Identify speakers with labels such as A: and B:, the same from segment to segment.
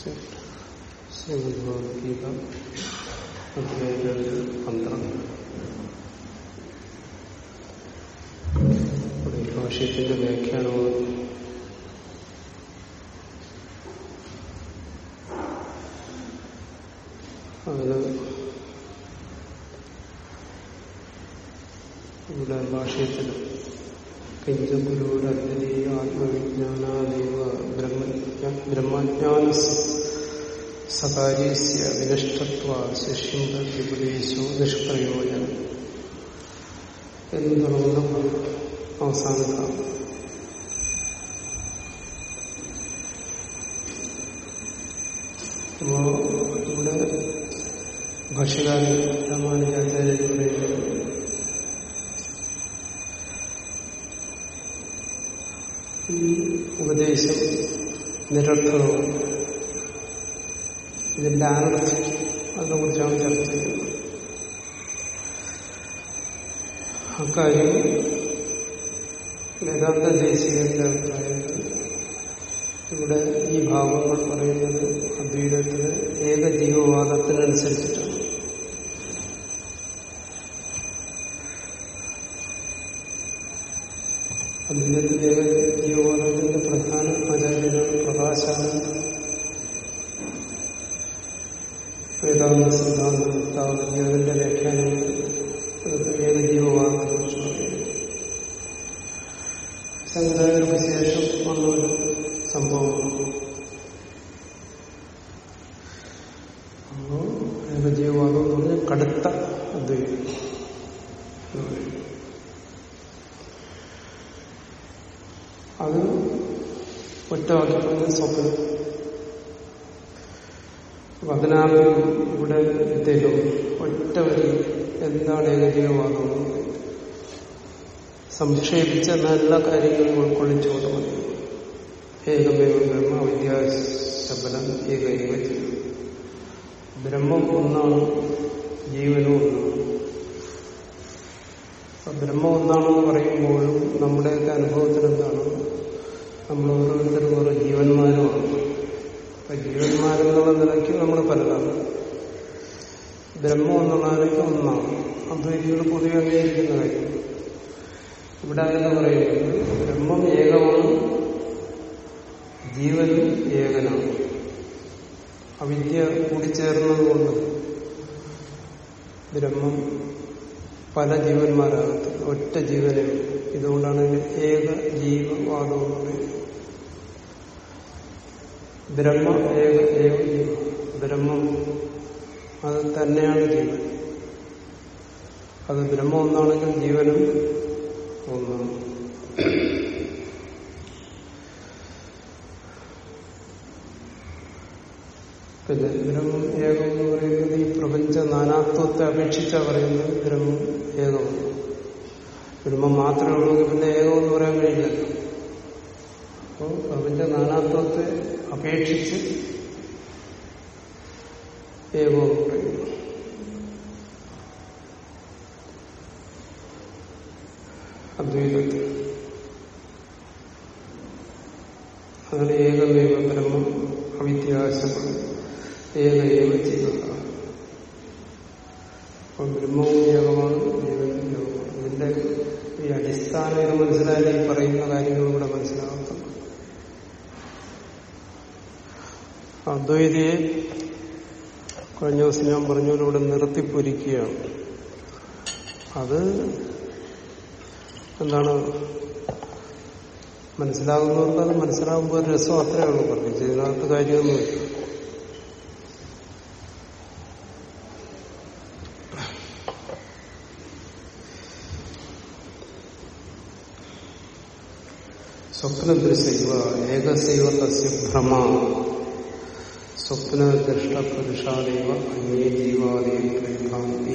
A: ശ്രീമദ്ഭഗവത്ഗീത അധ്യായ പന്ത്രണ്ട് ഈ ഭാഷയത്തിന്റെ വ്യാഖ്യാനവും അതിന് ഇവിടെ ഭാഷയത്തിൽ കിഞ്ച ഗുരുരദ്വീയ ആത്മവിജ്ഞാനാദേവ ബ്രഹ്മ ബ്രഹ്മജ്ഞാന സകാര്യസ്യ വിനഷ്ടത്വ ശിഷ്യം വിപുലേശോ നിഷ്പ്രയോജനം എന്ന് തുടങ്ങുന്ന അവസാനത്താണ് അപ്പോ ഇവിടെ ഭക്ഷ്യകാരൻ രാമാനുജാചാര്യ പറയുന്നത്. ഈ ഉപദേശം നിരർത്ഥകമാണ്. ഇതിന്റെ അനർത്ഥം അതിനെക്കുറിച്ചാണ് ചർച്ച ചെയ്യുന്നത്. അക്കാര്യം വേദാന്ത ദേശീയന്റെ അഭിപ്രായത്തിൽ ഇവിടെ ഈ ഭാവങ്ങൾ പറയുന്നത് അദ്വൈതത്തിന് ഏകജീവവാദത്തിനനുസരിച്ചിട്ടാണ് അദ്വൈതത്തിന്റെ ഏകജീവവാദത്തിന്റെ പ്രധാന ആചാര്യനാണ് പ്രകാശാനന്ദ വേദാന്ത സിദ്ധാന്ത അതിന്റെ വ്യാഖ്യാനങ്ങൾ ഏകജീവവാദത്തെ കുറിച്ച് പറയുന്നു സംവിധായകർക്ക് ശേഷം വന്നൊരു സംഭവമാണ് അപ്പോ ഏകജീവവാദം എന്ന് പറഞ്ഞാൽ കടുത്ത അദ്വൈതം അത് ഒറ്റവാക്കി പറഞ്ഞ സ്വപ്നം അപ്പൊ അതിനാണ് ഇവിടെ ഇദ്ദേഹം ഒറ്റ വരി എന്താണ് ഏകജീവവാദം സംക്ഷേപിച്ച നല്ല കാര്യങ്ങൾ ഉൾക്കൊള്ളിച്ചുകൊണ്ട് മതി ഏകമേവ ബ്രഹ്മ വിദ്യാശബലം ഏകൈവ ജീവൻ ബ്രഹ്മം ഒന്നാണ് ജീവനും ഒന്നാണ് അപ്പൊ ബ്രഹ്മം ഒന്നാണെന്ന് പറയുമ്പോഴും നമ്മുടെയൊക്കെ അനുഭവത്തിൽ എന്താണ് നമ്മൾ ഓരോരുത്തരും ഓരോ ജീവന്മാരുമാണ് അപ്പൊ ജീവന്മാരെന്നുള്ള നിലയ്ക്ക് നമ്മൾ പലതാണ് ബ്രഹ്മം എന്നുള്ള നിലയ്ക്ക് ഒന്നാണ് അദ്വൈതികൾ പൊതുവെ അംഗീകരിക്കുന്ന കാര്യം ഇവിടെ എന്ന് പറയുന്നത് ബ്രഹ്മം ഏകമാണ് ജീവനും ഏകനാണ് അവിദ്യ കൂടിച്ചേർന്നതുകൊണ്ട് ബ്രഹ്മം പല ജീവന്മാരാകത്ത് ഒറ്റ ജീവനെ ഇതുകൊണ്ടാണ് ഏക ജീവവാദം ബ്രഹ്മ ഏക ഏക ജീവ ബ്രഹ്മം അത് തന്നെയാണ് ജീവൻ. അത് ബ്രഹ്മം ഒന്നാണെങ്കിൽ ജീവനും ഒന്നാണ് പിന്നെ ബ്രഹ്മം ഏകം എന്ന് പറയുന്നത് ഈ പ്രപഞ്ച നാനാത്വത്തെ അപേക്ഷിച്ച പറയുന്നത് ബ്രഹ്മം ഏകം. ബ്രഹ്മം മാത്രമേ ഉള്ളൂ പിന്നെ ഏകം എന്ന് പറയാൻ കഴിയില്ല അപ്പോൾ പ്രപഞ്ച നാനാത്വത്തെ അപേക്ഷിച്ച് ഏകവും പറയുന്നു അദ്വൈതത്തിൽ അങ്ങനെ ഏകമേവ ബ്രഹ്മം അവിദ്യാശം ഏകയേവ ജീവത അപ്പൊ ബ്രഹ്മവും ഏകമാണ് ജീവനും ഏകമാണ് ഇതിന്റെ ഈ അടിസ്ഥാനം ഇത് മനസ്സിലായാലും ഈ പറയുന്ന കാര്യങ്ങളും കൂടെ മനസ്സിലാകത്തുള്ളൂ അദ്വൈതിയെ കഴിഞ്ഞ ദിവസം ഞാൻ പറഞ്ഞതിലൂടെ നിർത്തിപ്പൊരിക്കുകയാണ്. അത് എന്താണ്? മനസ്സിലാകുന്നവർക്ക് അത് മനസ്സിലാകുമ്പോൾ ഒരു രസം അത്രയാണ് പ്രത്യേകിച്ച്. ഇതിനകത്ത് കാര്യമൊന്നുമില്ല സ്വപ്നദൃശൈവ ഏകസൈവ തസ്യ ഭ്രമ. പുരുഷാദേവ അന്യേ ജീവാദി പരിഭാന്തി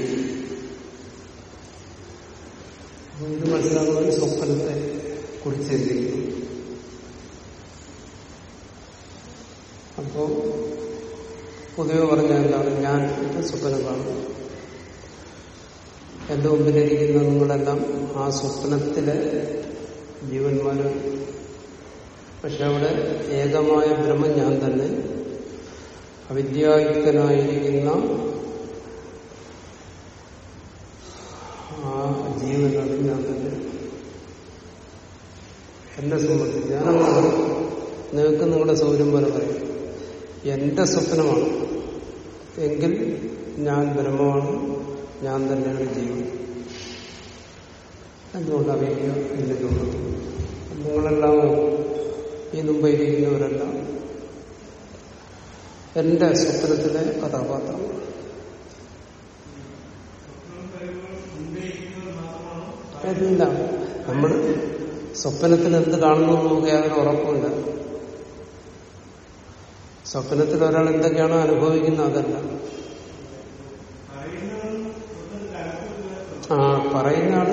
A: ഇത് മനസ്സിലാകുന്ന സ്വപ്നത്തെ കുറിച്ച് അപ്പോ പൊതുവെ പറഞ്ഞാൽ എന്താണ്? ഞാൻ സ്വപ്നം കാണുന്നു. എന്റെ മുമ്പിലിരിക്കുന്ന ആ സ്വപ്നത്തിലെ ജീവന്മാര് പക്ഷെ അവിടെ ഏകമായ ബ്രഹ്മം ഞാൻ തന്നെ. അവിദ്യായുക്തനായിരിക്കുന്ന ആ ജീവനാണ് ഞാൻ തന്നെ എന്നെ സംബന്ധിച്ച് ഞാനങ്ങനെ നിങ്ങൾക്ക് നിങ്ങളുടെ സൗകര്യം പോലെ പറയും. എന്റെ സ്വപ്നമാണ്. എങ്കിൽ ഞാൻ ബ്രഹ്മമാണ്. ഞാൻ തന്നെയാണ് ജീവൻ. എന്തുകൊണ്ട് അറിയിക്കുക എന്നിട്ടുള്ളത് നിങ്ങളെല്ലാം ഈ മുമ്പ് ഇരിക്കുന്നവരെല്ലാം എന്റെ സ്വപ്നത്തിലെ കഥാപാത്രം. എല്ലാം നമ്മൾ സ്വപ്നത്തിൽ എന്ത് കാണുന്നു നമുക്ക് യാതൊരു ഉറപ്പുമില്ല സ്വപ്നത്തിൽ ഒരാൾ എന്തൊക്കെയാണോ അനുഭവിക്കുന്നത് അതല്ല. ആ പറയുന്ന ആൾ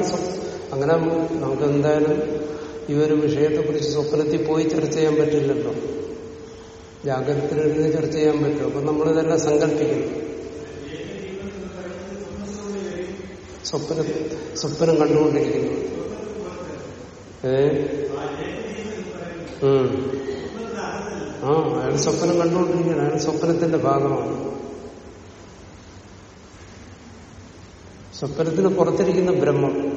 A: അങ്ങനെ നമുക്ക് എന്തായാലും ഈ ഒരു വിഷയത്തെ കുറിച്ച് സ്വപ്നത്തിൽ പോയി ചർച്ച ചെയ്യാൻ പറ്റില്ലല്ലോ. ജാഗ്രതത്തിലിരുന്ന് ചർച്ച ചെയ്യാൻ പറ്റും. അപ്പൊ നമ്മളിതെല്ലാം സങ്കല്പിക്കുന്നു സ്വപ്ന സ്വപ്നം കണ്ടുകൊണ്ടിരിക്കുന്നു. ഏ. ആ അയാൾ സ്വപ്നം കണ്ടുകൊണ്ടിരിക്കുകയാണ്. അയാൾ സ്വപ്നത്തിന്റെ ഭാഗമാണ്. സ്വപ്നത്തിന് പുറത്തിരിക്കുന്ന ബ്രഹ്മം.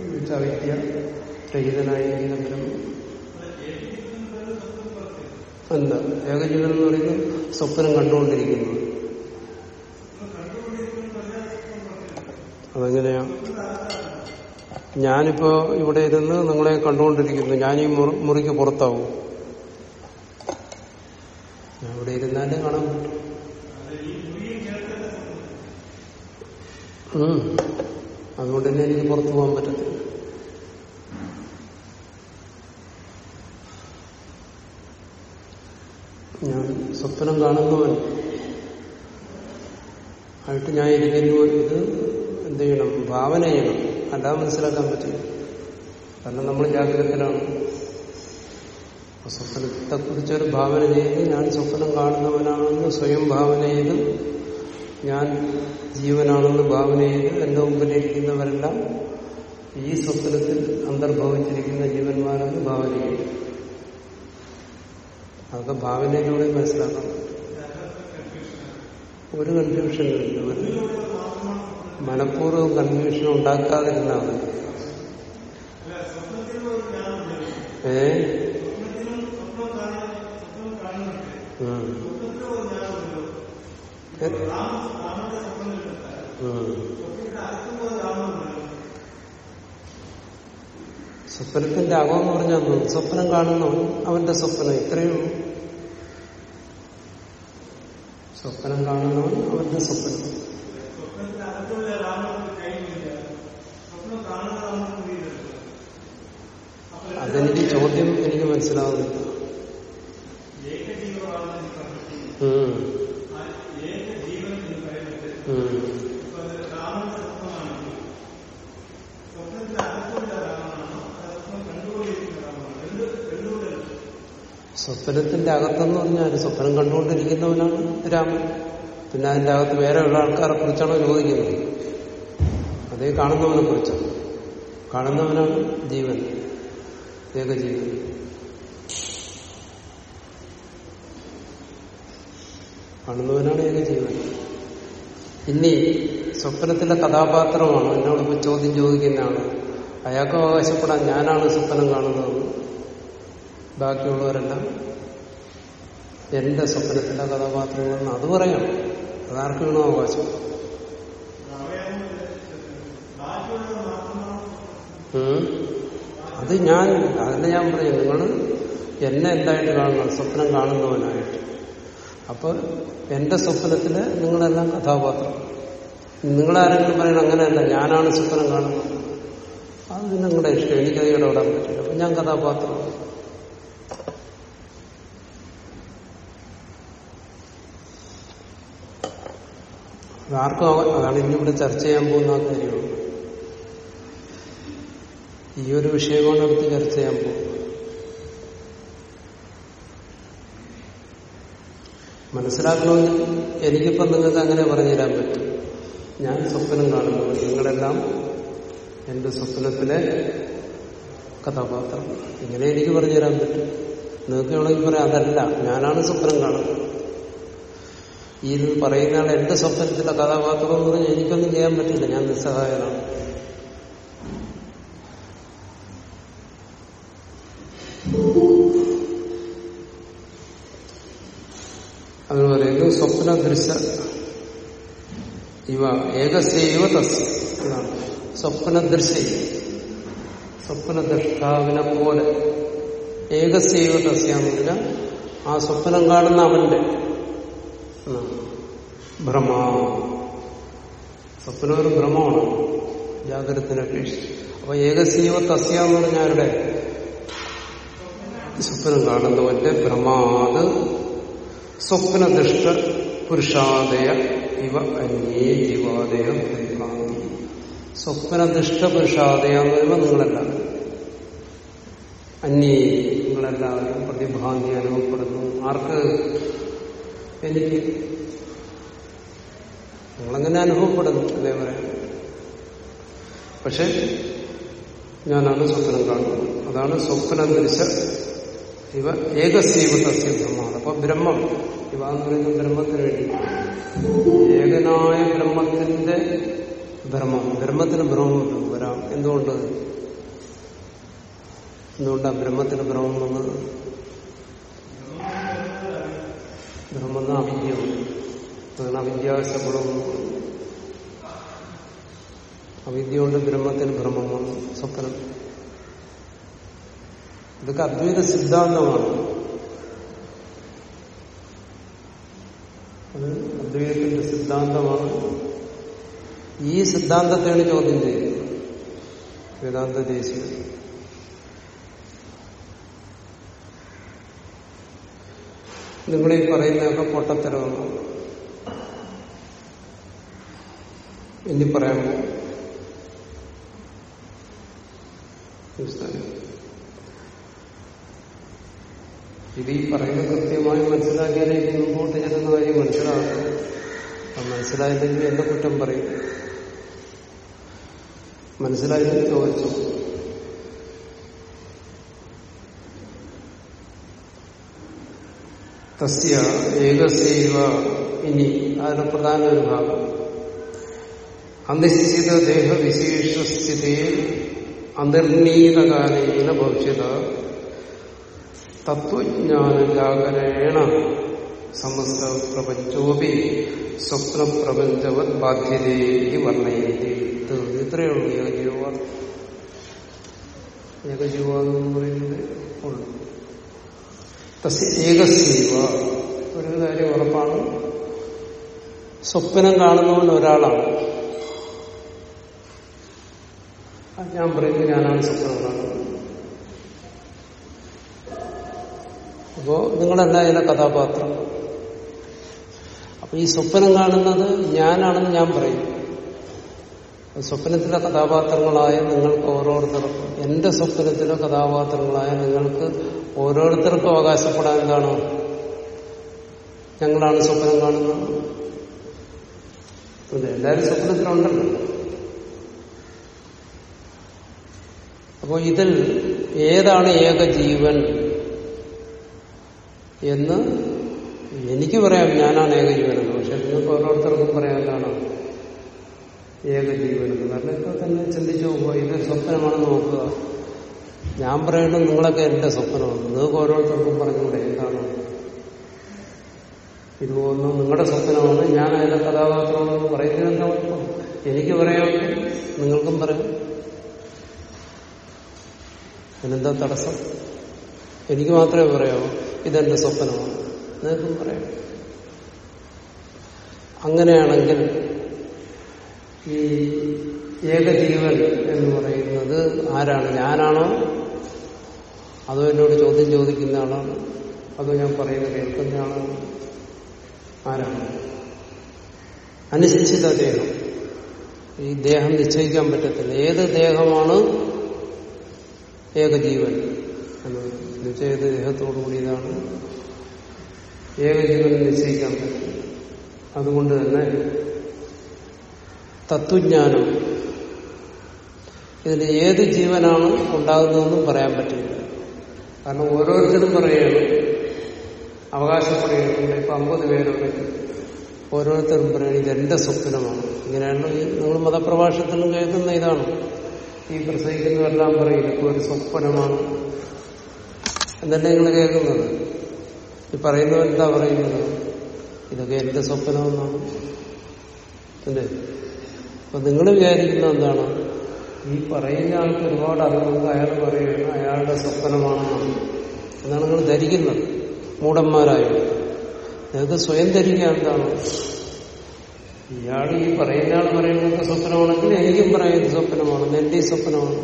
A: വിദ്യ രഹിതനായിരിക്കുന്ന ബ്രഹ്മം. എന്താ? ഏകജീവൻ എന്ന് പറയുന്നത് സ്വപ്നം കണ്ടുകൊണ്ടിരിക്കുന്നു. അതെങ്ങനെയാ? ഞാനിപ്പോ ഇവിടെ ഇരുന്ന് നിങ്ങളെ കണ്ടുകൊണ്ടിരിക്കുന്നു. ഞാൻ മുറിക്ക് പുറത്താവും. ഞാൻ ഇവിടെ ഇരുന്നാലേ കാണാൻ പറ്റും. അതുകൊണ്ട് തന്നെ എനിക്ക് പുറത്തു പോകാൻ പറ്റത്തില്ല ഞാൻ സ്വപ്നം കാണുന്നവൻ. ആയിട്ട് ഞാൻ ഇരിക്കുന്നു. ഇത് എന്ത് ചെയ്യണം? ഭാവന ചെയ്യണം. അല്ലാതെ മനസ്സിലാക്കാൻ പറ്റില്ല കാരണം നമ്മൾ ജാഗ്രതത്തിലാണ് സ്വപ്നത്തെ സ്വപ്നത്തെക്കുറിച്ചൊരു ഭാവന ചെയ്ത് ഞാൻ സ്വപ്നം കാണുന്നവനാണെന്ന് സ്വയം ഭാവന ചെയ്ത് ഞാൻ ജീവനാണെന്ന് ഭാവന ചെയ്ത് എന്റെ മുമ്പിലിരിക്കുന്നവരെല്ലാം ഈ സ്വപ്നത്തിൽ അന്തർഭവിച്ചിരിക്കുന്ന ജീവന്മാരെന്ന് ഭാവന ചെയ്യും. അതൊക്കെ ഭാവനയിലൂടെ മനസ്സിലാക്കണം ഒരു കൺഫ്യൂഷനില്ല ഒരു മനഃപൂർവം കൺഫ്യൂഷൻ ഉണ്ടാക്കാതിരുന്നാൽ മതി. ഏ? ഉം. സ്വപ്നത്തിന്റെ അകം എന്ന് പറഞ്ഞാൽ? സ്വപ്നം കാണുന്നവൻ അവന്റെ സ്വപ്നം ഇത്രയേ ഉള്ളൂ സ്വപ്നം കാണുന്നവൻ അവന്റെ സ്വപ്നം അതെനിക്ക് ചോദ്യം എനിക്ക് മനസ്സിലാവുന്നില്ല ഉം. ഉം. സ്വപ്നത്തിന്റെ അകത്തെന്ന് പറഞ്ഞാൽ സ്വപ്നം കണ്ടുകൊണ്ടിരിക്കുന്നവനാണ് രാമൻ. പിന്നെ അതിന്റെ അകത്ത് വേറെയുള്ള ആൾക്കാരെ കുറിച്ചാണോ ചോദിക്കുന്നത് അതേ കാണുന്നവനെ കുറിച്ചാണ്. കാണുന്നവനാണ് ജീവൻ. ഏകജീവൻ കാണുന്നവനാണ് ഏകജീവൻ ഇനി സ്വപ്നത്തിലെ കഥാപാത്രമാണ് എന്നോട് ചോദ്യം ചോദിക്കുന്നതാണ്. അയാൾക്ക് അവകാശപ്പെടാൻ ഞാനാണ് സ്വപ്നം കാണുന്നതെന്ന്. ബാക്കിയുള്ളവരെല്ലാം എന്റെ സ്വപ്നത്തിലെ കഥാപാത്രങ്ങളെന്ന് അത് പറയാം അതാർക്ക് അവകാശം. അത് ഞാൻ അതിനെ ഞാൻ പറയും. നിങ്ങൾ എന്നെ എന്തായിട്ട് കാണണം? സ്വപ്നം കാണുന്നവനായിട്ട്. അപ്പൊ എന്റെ സ്വപ്നത്തിൽ നിങ്ങളെല്ലാം കഥാപാത്രം. നിങ്ങളാരെങ്കിലും പറയണം അങ്ങനെയല്ല ഞാനാണ് സ്വപ്നം കാണുന്നത്. അത് നിങ്ങളുടെ ഇഷ്ടം. എനിക്കത് ഇടപെടാൻ പറ്റില്ല. അപ്പൊ ഞാൻ കഥാപാത്രം. അതാർക്കും അതാണ് ഇന്നിവിടെ ചർച്ച ചെയ്യാൻ പോകുന്ന കാര്യമാണ് ഈ ഒരു വിഷയമാണ് അടുത്ത് ചർച്ച ചെയ്യാൻ പോകുന്നത് മനസ്സിലാക്കണമെങ്കിൽ എനിക്കിപ്പം നിങ്ങൾക്ക് അങ്ങനെ പറഞ്ഞുതരാൻ പറ്റും. ഞാൻ സ്വപ്നം കാണുന്നു. നിങ്ങളെല്ലാം എന്റെ സ്വപ്നത്തിലെ കഥാപാത്രം. ഇങ്ങനെ എനിക്ക് പറഞ്ഞു തരാൻ പറ്റും. നിങ്ങൾക്ക് വേണമെങ്കിൽ പറയാം അതല്ല ഞാനാണ് സ്വപ്നം കാണുന്നത്. ഈ പറയുന്ന ആൾ എന്റെ സ്വപ്നത്തിലെ കഥാപാത്രം എന്ന് പറഞ്ഞാൽ എനിക്കൊന്നും ചെയ്യാൻ പറ്റില്ല ഞാൻ നിസ്സഹായനാണ് അതിന് പറയുന്നു സ്വപ്ന ദൃശ്യ ഇവ ഏകസ്യവ തസ്യ എന്നാണ് സ്വപ്ന ദൃശ്യ സ്വപ്നദ്രഷ്ടാവിനെ പോലെ ഏകസ്യവ തസ്യാന്നില്ല ആ സ്വപ്നം കാണുന്ന അവന്റെ. ഭ്രമ സ്വപ്നം ഒരു ഭ്രമമാണ് ജാഗ്രതത്തിനെ അപേക്ഷിച്ച്. അപ്പൊ ഏകസീവ തസ്യ എന്ന് പറഞ്ഞാൽ ആരുടെ? സ്വപ്നം കാണുന്നവന്റെ ഭ്രമാത് സ്വപ്നദൃഷ്ട പുരുഷാദയ ഇവ അന്യേ ജീവാദയ സ്വപ്നദൃഷ്ട പുരുഷാദയ എന്ന് പറയുമ്പോൾ നിങ്ങളല്ല. അന്യേ നിങ്ങളെല്ലാവരും പ്രതിഭാന്തി അനുഭവപ്പെടുന്നു. ആർക്ക്? എനിക്ക് നിങ്ങളങ്ങനെ അനുഭവപ്പെടുന്നു അതേ പറയാം പക്ഷെ ഞാനാണ് സ്വപ്നം കാണുന്നത്. അതാണ് സ്വപ്നം ദൃശ ഇവ ഏകസീവ തസ്യ ബ്രഹ്മാണ് അപ്പൊ ബ്രഹ്മം ഇവ എന്ന് പറയുന്ന ബ്രഹ്മത്തിന് വേണ്ടി. ഏകനായ ബ്രഹ്മത്തിന്റെ ബ്രഹ്മം. ബ്രഹ്മത്തിന് ബ്രഹ്മം വരാം. എന്തുകൊണ്ട്? എന്തുകൊണ്ടാണ് ബ്രഹ്മത്തിന് ബ്രഹ്മം വന്നത്? ബ്രഹ്മം എന്ന അവിദ്യമാണ് അതാണ് അവിദ്യാശബളം അവിദ്യ കൊണ്ട് ബ്രഹ്മത്തിന് ഭ്രമം വന്നു സ്വപ്നം. ഇതൊക്കെ അദ്വൈത സിദ്ധാന്തമാണ്. അത് അദ്വൈതത്തിന്റെ സിദ്ധാന്തമാണ്. ഈ സിദ്ധാന്തത്തെയാണ് ചോദ്യം ചെയ്യുന്നത്. വേദാന്ത ദേശീയ നിങ്ങളീ പറയുന്നതൊക്കെ പൊട്ടത്തരമാണ്. ഇനി മനസ്സിലായോ? ഇത് ഈ പറയുന്നത് കൃത്യമായി മനസ്സിലാക്കിയാലേ ഇനി മുമ്പോട്ട് ചെല്ലുന്ന കാര്യം മനസ്സിലാകും. അത് മനസ്സിലായില്ലെങ്കിൽ എന്റെ കുറ്റം പറയും. മനസ്സിലായില്ലെങ്കിൽ ചോദിച്ചു തസ്യ ഏകസൈവ ഇനി അതിന് പ്രധാന ഒരു ഭാഗം അനിശ്ചിത ദേഹവിശേഷസ്ഥിതിയെ അനിർണീതകാലേന ഭവിഷ്യത. തത്വജ്ഞാന ജാഗരേണ സമസ്ത പ്രപഞ്ചോപി സ്വപ്നപ്രപഞ്ചവത് ബാധ്യതയെ വർണയതി. ഇത് ഇത്രയേ ഉള്ളൂ ഏകജീവ ഏകജീവ എന്ന് പറയുന്നത് ഉള്ളു. തസ്യ ഒരു കാര്യം ഉറപ്പാണ്. സ്വപ്നം കാണുന്നവൻ ഒരാളാണ്. ഞാൻ പറയുന്നത് ഞാനാണ് സ്വപ്നം കാണുന്നത്. അപ്പോ നിങ്ങളല്ല എന്റെ കഥാപാത്രം. അപ്പൊ ഈ സ്വപ്നം കാണുന്നത് ഞാനാണെന്ന് ഞാൻ പറയും. സ്വപ്നത്തിലെ കഥാപാത്രങ്ങളായ നിങ്ങൾക്ക് ഓരോരുത്തർക്കും എന്റെ സ്വപ്നത്തിലെ കഥാപാത്രങ്ങളായ നിങ്ങൾക്ക് ഓരോരുത്തർക്കും അവകാശപ്പെടാൻ എന്താണ് ഞങ്ങളാണ് സ്വപ്നം കാണുന്നത്. അതെ എല്ലാവരും സ്വപ്നത്തിലുണ്ടല്ലോ. അപ്പോൾ ഇതിൽ ഏതാണ് ഏകജീവൻ എന്ന് എനിക്ക് പറയാം. ഞാനാണ് ഏകജീവനെന്ന് പക്ഷെ നിങ്ങൾക്ക് ഓരോരുത്തർക്കും പറയാൻ ഏകജീവനെന്ന് കാരണം ഇപ്പൊ തന്നെ ചിന്തിച്ചു പോകുമ്പോൾ ഇത് സ്വപ്നമാണെന്ന് നോക്കുക ഞാൻ പറയുന്നത് നിങ്ങളൊക്കെ എന്റെ സ്വപ്നമാണ്. നിങ്ങൾക്ക് ഓരോരുത്തർക്കും പറഞ്ഞുകൂടെ എന്താണ്? ഇത് നിങ്ങളുടെ സ്വപ്നമാണ്. ഞാൻ അതിന്റെ കഥാപാത്രമാണെന്ന് പറയുന്നത് എന്താ എനിക്ക് പറയാം. നിങ്ങൾക്കും പറയാം. അതിനെന്താ തടസ്സം? എനിക്ക് മാത്രമേ പറയാവൂ ഇതെന്റെ സ്വപ്നമാണ്. നിങ്ങൾക്കും പറയാം. അങ്ങനെയാണെങ്കിൽ ഈ ഏകജീവൻ എന്ന് പറയുന്നത് ആരാണ്? ഞാനാണോ? അതോ എന്നോട് ചോദ്യം ചോദിക്കുന്ന ആളാണ്? അതോ ഞാൻ പറയുന്നത് കേൾക്കുന്ന ആളാണ്? ആരാണ്? അനിശ്ചിത ദേഹം. ഈ ദേഹം നിശ്ചയിക്കാൻ പറ്റത്തില്ല. ഏത് ദേഹമാണ് ഏകജീവൻ? എന്ന് ഏത് ദേഹത്തോടു കൂടിയതാണ്. ഏകജീവൻ നിശ്ചയിക്കാൻ പറ്റും അതുകൊണ്ട് തന്നെ തത്വജ്ഞാനം. ഇതിൽ ഏത് ജീവനാണ് ഉണ്ടാകുന്നതെന്നും പറയാൻ പറ്റില്ല. കാരണം ഓരോരുത്തരും പറയുകയാണ് അവകാശപ്പെടുകയാണ് ഇപ്പൊ അമ്പത് പേരുണ്ട്. ഓരോരുത്തരും പറയുന്നത് ഇത് എന്റെ സ്വപ്നമാണ്. ഇങ്ങനെയാണ് നിങ്ങൾ മതപ്രഭാഷണത്തിലും കേൾക്കുന്ന ഇതാണ്. ഈ പ്രസംഗിക്കുന്നവരെല്ലാം പറയും ഇതൊക്കെ ഒരു സ്വപ്നമാണ്. എന്നല്ലേ നിങ്ങൾ കേൾക്കുന്നത്? ഈ പറയുന്നവരെന്താ പറയുന്നത്? ഇതൊക്കെ എന്റെ സ്വപ്നമെന്നാണ്. അല്ലേ? അപ്പൊ നിങ്ങൾ വിചാരിക്കുന്ന എന്താണ്? ഈ പറയുന്ന ആൾക്ക് ഒരുപാട് അറിവുണ്ട്. അയാൾ പറയുകയാണ് അയാളുടെ സ്വപ്നമാണെന്നാണ്. എന്നാണ് നിങ്ങൾ ധരിക്കുന്നത്. മൂടന്മാരായോ? നിങ്ങൾക്ക് സ്വയം ധരിക്കാൻ എന്താണ്? ഇയാൾ ഈ പറയുന്ന ആൾ പറയുന്നത് സ്വപ്നമാണെങ്കിൽ എനിക്കും പറയുന്നത് സ്വപ്നമാണ്. എന്റെ സ്വപ്നമാണ്.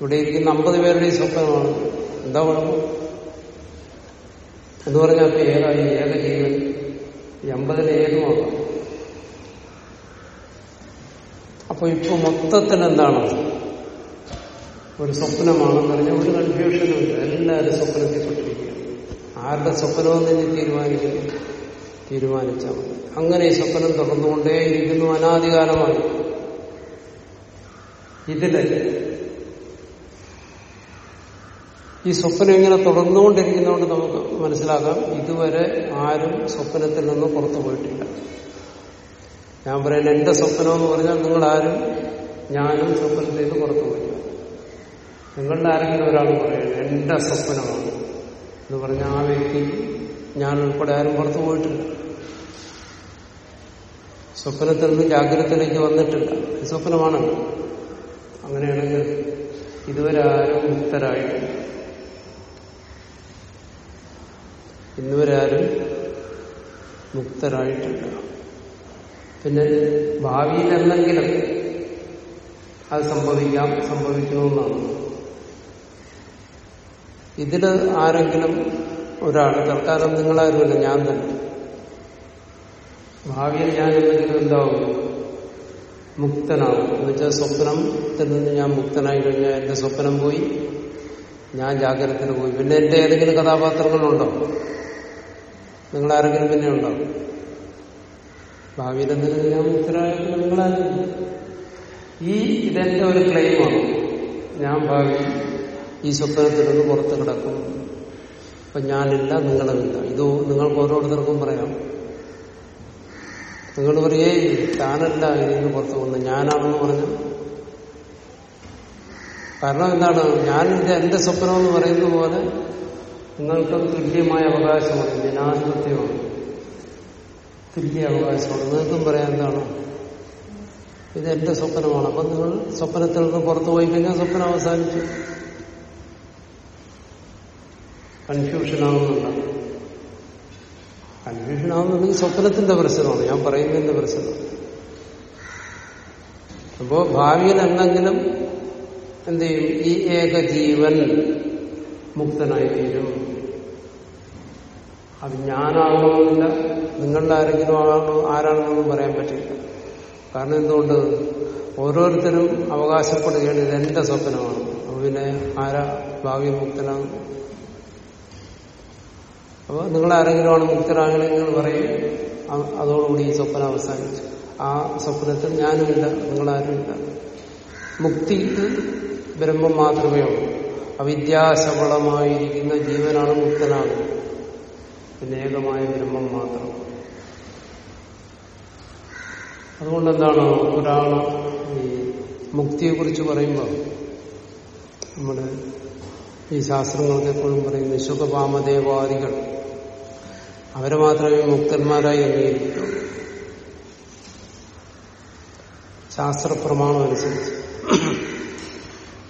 A: ഇവിടെ ഇരിക്കുന്ന അമ്പത് പേരുടെയും സ്വപ്നമാണ്. എന്താ കുഴപ്പം? എന്ന് പറഞ്ഞാൽ ഏതായി? ഏക ജീവൻ ഈ അമ്പതിന് ഏതുമാകാം? അപ്പൊ ഇപ്പൊ മൊത്തത്തിൽ എന്താണ് ഒരു സ്വപ്നമാണ്. പറഞ്ഞ ഒരു കൺഫ്യൂഷനുണ്ട് എല്ലാവരും സ്വപ്നത്തിൽപ്പെട്ടിരിക്കുകയാണ് ആരുടെ സ്വപ്നമെന്ന് ഇനി തീരുമാനിക്കുന്നു തീരുമാനിച്ചാൽ മതി. അങ്ങനെ ഈ സ്വപ്നം തുടർന്നുകൊണ്ടേയിരിക്കുന്നു അനാധികാരമായി. ഇതിൽ ഈ സ്വപ്നം ഇങ്ങനെ തുടർന്നുകൊണ്ടിരിക്കുന്നതുകൊണ്ട് നമുക്ക് മനസ്സിലാക്കാം ഇതുവരെ ആരും സ്വപ്നത്തിൽ നിന്ന് പുറത്തു പോയിട്ടില്ല ഞാൻ പറയുന്നത് എന്റെ സ്വപ്നം എന്ന് പറഞ്ഞാൽ നിങ്ങളാരും ഞാനും സ്വപ്നത്തിൽ നിന്ന് പുറത്തു പോയില്ല. നിങ്ങളുടെ ആരെങ്കിലും ഒരാൾ പറയുന്നത് എന്റെ സ്വപ്നമാണ്. എന്ന് പറഞ്ഞ ആ വ്യക്തി ഞാൻ ഉൾപ്പെടെ ആരും പുറത്തു പോയിട്ടില്ല. സ്വപ്നത്തിൽ നിന്ന് ജാഗ്രതയിലേക്ക് വന്നിട്ടില്ല. സ്വപ്നമാണ് അങ്ങനെയാണെങ്കിൽ ഇതുവരെ ആരും മുക്തരായിട്ടില്ല. ഇന്നുവരെ ആരും മുക്തരായിട്ടില്ല. പിന്നെ ഭാവിയിൽ എന്തെങ്കിലും അത് സംഭവിക്കാം സംഭവിക്കുമെന്നാണ്. ഇതിൽ ആരെങ്കിലും ഒരാൾ തൽക്കാലം നിങ്ങളാരുമല്ല ഞാൻ തന്നെ. ഭാവിയിൽ ഞാൻ എന്തെങ്കിലും എന്താവും? മുക്തനാവും. എന്നുവെച്ചാൽ സ്വപ്നത്തിൽ നിന്ന് ഞാൻ മുക്തനായി കഴിഞ്ഞാൽ എന്റെ സ്വപ്നം പോയി ഞാൻ ജാഗ്രതത്തിന് പോയി. പിന്നെ എന്റെ ഏതെങ്കിലും കഥാപാത്രങ്ങളുണ്ടോ? നിങ്ങളാരെങ്കിലും പിന്നെ ഉണ്ടോ ഭാവിയിൽ എന്തെങ്കിലും ഞാൻ മുക്തരായപ്പോൾ നിങ്ങളാരും ഈ ഇതെന്റെ ഒരു ക്ലെയിമാണ്. ഞാൻ ഭാവി ഈ സ്വപ്നത്തിൽ നിന്ന് പുറത്ത് കിടക്കും. അപ്പൊ ഞാനില്ല നിങ്ങളുമില്ല. ഇത് നിങ്ങൾക്ക് ഓരോരുത്തർക്കും പറയാം. നിങ്ങൾ പറയേ താനല്ല ഇതിൽ നിന്ന് പുറത്തു പോകുന്നത്. ഞാനാണെന്ന് പറഞ്ഞു. കാരണം എന്താണ്? ഞാൻ എന്റെ സ്വപ്നം എന്ന് പറയുന്ന പോലെ നിങ്ങൾക്കും തുല്യമായ അവകാശമാണ്. ജനാധിപത്യമാണ് തുല്യ അവകാശമാണ്. നിങ്ങൾക്കും പറയാൻ എന്താണ്? ഇത് എന്റെ സ്വപ്നമാണ്. അപ്പൊ നിങ്ങൾ സ്വപ്നത്തിൽ നിന്ന് പുറത്തു പോയി കഴിഞ്ഞാൽ സ്വപ്നം അവസാനിച്ചു കൺഫ്യൂഷൻ ആവുന്നുണ്ട് കൺഫ്യൂഷൻ ആവുന്നുണ്ടെങ്കിൽ സ്വപ്നത്തിന്റെ പ്രശ്നമാണ്. ഞാൻ പറയുന്നതിന്റെ പ്രശ്നം. അപ്പോ ഭാവിയിൽ എന്തെങ്കിലും എന്ത് ചെയ്യും? ഈ ഏകജീവൻ മുക്തനായി തീരും അത് ഞാനാകണമെന്നില്ല. നിങ്ങളുടെ ആരെങ്കിലും ആകണോ ആരാണെന്നൊന്നും പറയാൻ പറ്റില്ല. കാരണം എന്തുകൊണ്ട്? ഓരോരുത്തരും അവകാശപ്പെടുകയാണ്. ഇത് എന്റെ സ്വപ്നമാണ്. അപ്പൊ പിന്നെ ആരാ ഭാവി മുക്തനാണ് അപ്പോൾ നിങ്ങൾ ആരെങ്കിലും ആണ് മുക്തരാകണമെങ്കിൽ നിങ്ങൾ പറയും. അതോടുകൂടി ഈ സ്വപ്നം അവസാനിച്ചു. ആ സ്വപ്നത്തിൽ ഞാനുമില്ല നിങ്ങളാരുമില്ല. മുക്തി ബ്രഹ്മം മാത്രമേ ഉള്ളൂ. അവിദ്യാശബളമായിരിക്കുന്ന ജീവനാണ് മുക്തനാകുന്നത്. പിന്നെ ബ്രഹ്മം മാത്രം. അതുകൊണ്ട് എന്താണ് ഒരാൾ ഈ മുക്തിയെക്കുറിച്ച് പറയുമ്പോൾ നമ്മുടെ ഈ ശാസ്ത്രങ്ങളൊക്കെ എപ്പോഴും പറയും സുഖപാമദേവാദികൾ അവരെ മാത്രമേ മുക്തന്മാരായി അംഗീകരിക്കുള്ളൂ ശാസ്ത്രപ്രമാണം അനുസരിച്ച്.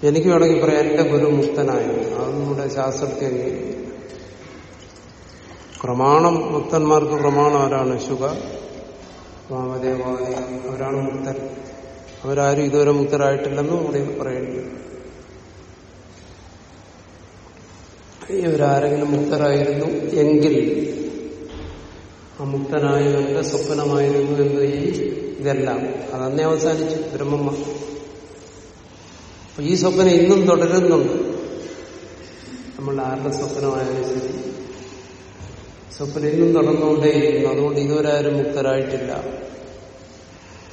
A: എനിക്ക് വേണമെങ്കിൽ പറയാം എന്റെ ഗുരു മുക്തനായി. അത് നമ്മുടെ ശാസ്ത്രത്തെ അംഗീകരിക്കും പ്രമാണം മുക്തന്മാർക്ക് പ്രമാണം ആരാണ്? ശുഭ. വാമദേവാദി അവരാണ് മുക്തൻ. അവരാരും ഇതുവരെ മുക്തരായിട്ടില്ലെന്നും ഇവിടെ പറയുന്നു. ഇവരാരെങ്കിലും മുക്തരായിരുന്നു എങ്കിൽ ആ മുക്തനായവന്റെ സ്വപ്നമായിരുന്നു എന്ന് ഈ ഇതെല്ലാം. അതന്നെ അവസാനിച്ചു ബ്രഹ്മമ്മ. ഈ സ്വപ്നം ഇന്നും തുടരുന്നുണ്ട്. നമ്മൾ ആരുടെ സ്വപ്നമായാലും ശരി. സ്വപ്നം ഇന്നും നടന്നുകൊണ്ടേയിരിക്കുന്നു. അതുകൊണ്ട് ഇതുവരെ ആരും മുക്തരായിട്ടില്ല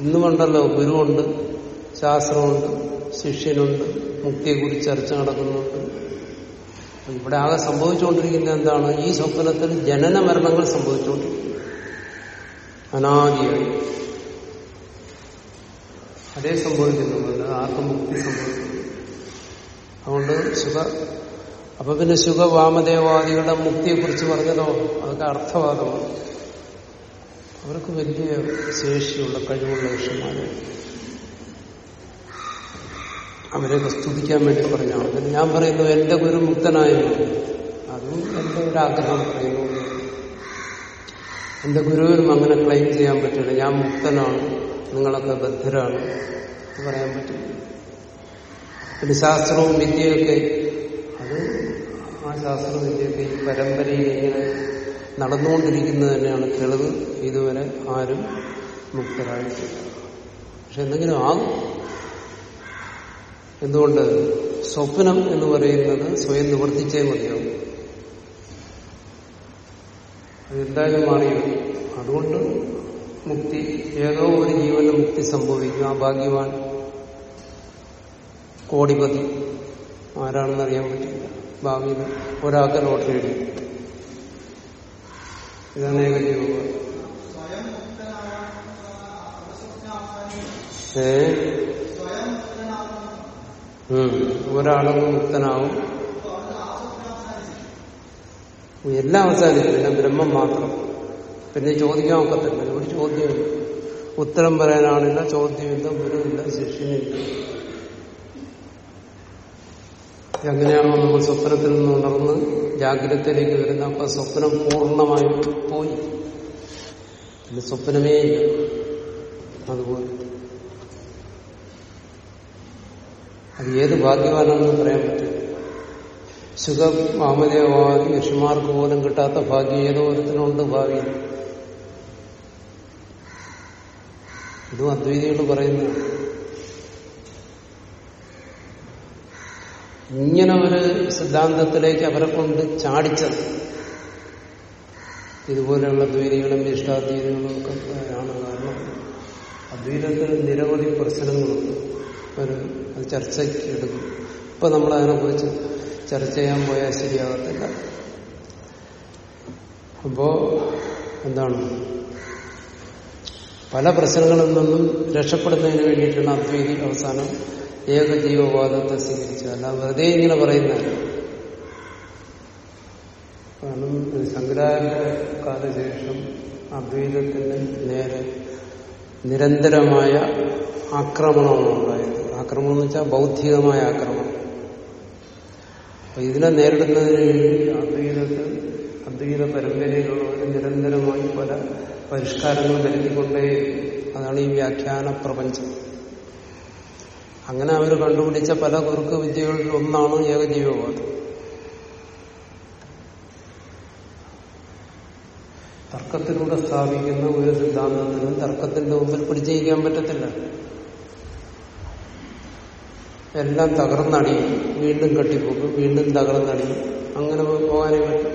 A: ഇന്നുമുണ്ടല്ലോ ഗുരുവുണ്ട് ശാസ്ത്രമുണ്ട് ശിഷ്യനുണ്ട് മുക്തിയെക്കുറിച്ച് ചർച്ച നടക്കുന്നുണ്ട്. ഇവിടെ ആകെ സംഭവിച്ചുകൊണ്ടിരിക്കുന്നത് എന്താണ്? ഈ സ്വപ്നത്തിൽ ജനന മരണങ്ങൾ സംഭവിച്ചുകൊണ്ടിരിക്കുന്നു. അനാദിയായി. അതേ സംഭവിക്കുന്നു ആർക്കും മുക്തി സംഭവിക്കുന്നു അതുകൊണ്ട് സുഖ അപ്പൊ പിന്നെ സുഖവാമദേവാദികളുടെ മുക്തിയെക്കുറിച്ച് പറഞ്ഞതോ? അതൊക്കെ അർത്ഥവാദമാണ് അവർക്ക് വലിയ ശേഷിയുള്ള കഴിവുള്ള വിഷയമാണ് അവരെയൊക്കെ സ്തുതിക്കാൻ വേണ്ടി പറഞ്ഞാണ് പിന്നെ ഞാൻ പറയുന്നു എന്റെ ഗുരു മുക്തനായിരുന്നു അതും എന്റെ ഒരു ആഗ്രഹം പറയുന്നു എന്റെ ഗുരുവിനും അങ്ങനെ ക്ലെയിം ചെയ്യാൻ പറ്റില്ല. ഞാൻ മുക്തനാണ്. നിങ്ങളൊക്കെ ബദ്ധരാണ് പറയാൻ പറ്റില്ല. പിന്നെ ശാസ്ത്രവും വിദ്യയൊക്കെ അത് ആ ശാസ്ത്രവിദ്യയൊക്കെ ഈ പരമ്പരയിൽ ഇങ്ങനെ നടന്നുകൊണ്ടിരിക്കുന്നത് തന്നെയാണ് തെളിവ്. ഇതുവരെ ആരും മുക്തരായിട്ടില്ല. പക്ഷെ എന്തെങ്കിലും ആകും. എന്തുകൊണ്ട്? സ്വപ്നം എന്ന് പറയുന്നത് സ്വയം നിവർത്തിച്ചേ മതിയാവും. അതെന്തായാലും മാറിയും? അതുകൊണ്ട് മുക്തി ഏതോ ഒരു ജീവന് മുക്തി സംഭവിക്കും. ആ ഭാഗ്യവാൻ കോടിപതി. ആരാണെന്ന് അറിയാൻ പറ്റില്ല. ഭാവിയിൽ ഒരാൾക്ക് ലോട്ടറി ഇടും ഇതാണ് ഏകജീവ ഏ. ഒരാളങ്ങ് മുക്തനാവും. എല്ലാം അവസാനിക്കില്ല ബ്രഹ്മം മാത്രം. പിന്നെ ചോദിക്കാൻ ഒക്കത്തില്ല. ഒരു ചോദ്യമില്ല. ഉത്തരം പറയാനാണില്ല ചോദ്യമില്ല ഗുരുവില്ല ശിഷ്യനില്ല. എങ്ങനെയാണോ നമ്മൾ സ്വപ്നത്തിൽ നിന്ന് ഉണർന്ന് ജാഗ്രതയിലേക്ക് വരുന്ന അപ്പൊ സ്വപ്നം പൂർണമായും പോയി. പിന്നെ സ്വപ്നമേ ഇല്ല. അതുപോലെ. അത് ഏത് ഭാഗ്യവാനാണെന്ന് പറയാൻ പറ്റില്ല. സുഖ വാമദേവാദി ഋഷിമാർക്ക് പോലും കിട്ടാത്ത ഭാഗ്യം ഏതോ ഒരുത്തിനുണ്ട് ഭാവിയിൽ. ഇതും അദ്വൈതികൾ പറയുന്നതാണ്. ഇങ്ങനെ ഒരു സിദ്ധാന്തത്തിലേക്ക് അവരെ കൊണ്ട് ചാടിച്ചത്. ഇതുപോലെയുള്ള ദ്വൈതികളും ഇഷ്ടാദ്വൈതികളും ഒക്കെ ആണ്. കാരണം അദ്വൈതത്തിൽ നിരവധി പ്രശ്നങ്ങളുണ്ട്. ഒരു അത് ചർച്ചയ്ക്ക് എടുക്കും. ഇപ്പൊ നമ്മൾ അതിനെക്കുറിച്ച് ചർച്ച ചെയ്യാൻ പോയാൽ ശരിയാകത്തില്ല അപ്പോ എന്താണ്? പല പ്രശ്നങ്ങളിൽ നിന്നും രക്ഷപ്പെടുന്നതിന് വേണ്ടിയിട്ടാണ് അദ്വൈതി അവസാനം ഏകജീവവാദത്തെ സ്വീകരിച്ചു അല്ല വെറുതെ ഇങ്ങനെ പറയുന്നതല്ല കാരണം ശങ്കരാചാര്യ കാലശേഷം അദ്വൈതത്തിന് നേരെ നിരന്തരമായ ആക്രമണമാണ് ഉണ്ടായത്. ആക്രമണം എന്ന് വെച്ചാൽ ബൗദ്ധികമായ ആക്രമണം. അപ്പൊ ഇതിനെ നേരിടുന്നതിന് വേണ്ടി അദ്വൈതത്തിൽ അദ്വൈത പരമ്പരയിലുള്ളവർ നിരന്തരമായി പല പരിഷ്കാരങ്ങൾ വരുത്തിക്കൊണ്ടേ അതാണ് ഈ വ്യാഖ്യാന പ്രപഞ്ചം. അങ്ങനെ അവർ കണ്ടുപിടിച്ച പല കുറുക്ക് വിദ്യകളിൽ ഒന്നാണ് ഏകജീവവാദം തർക്കത്തിലൂടെ സ്ഥാപിക്കുന്ന ഒരു സിദ്ധാന്തത്തിനും തർക്കത്തിന്റെ മുമ്പിൽ പിടിച്ചിരിക്കാൻ പറ്റത്തില്ല. എല്ലാം തകർന്നടിയും വീണ്ടും കെട്ടിപ്പോക്കും വീണ്ടും തകർന്നടിയും അങ്ങനെ പോകാനേ പറ്റും.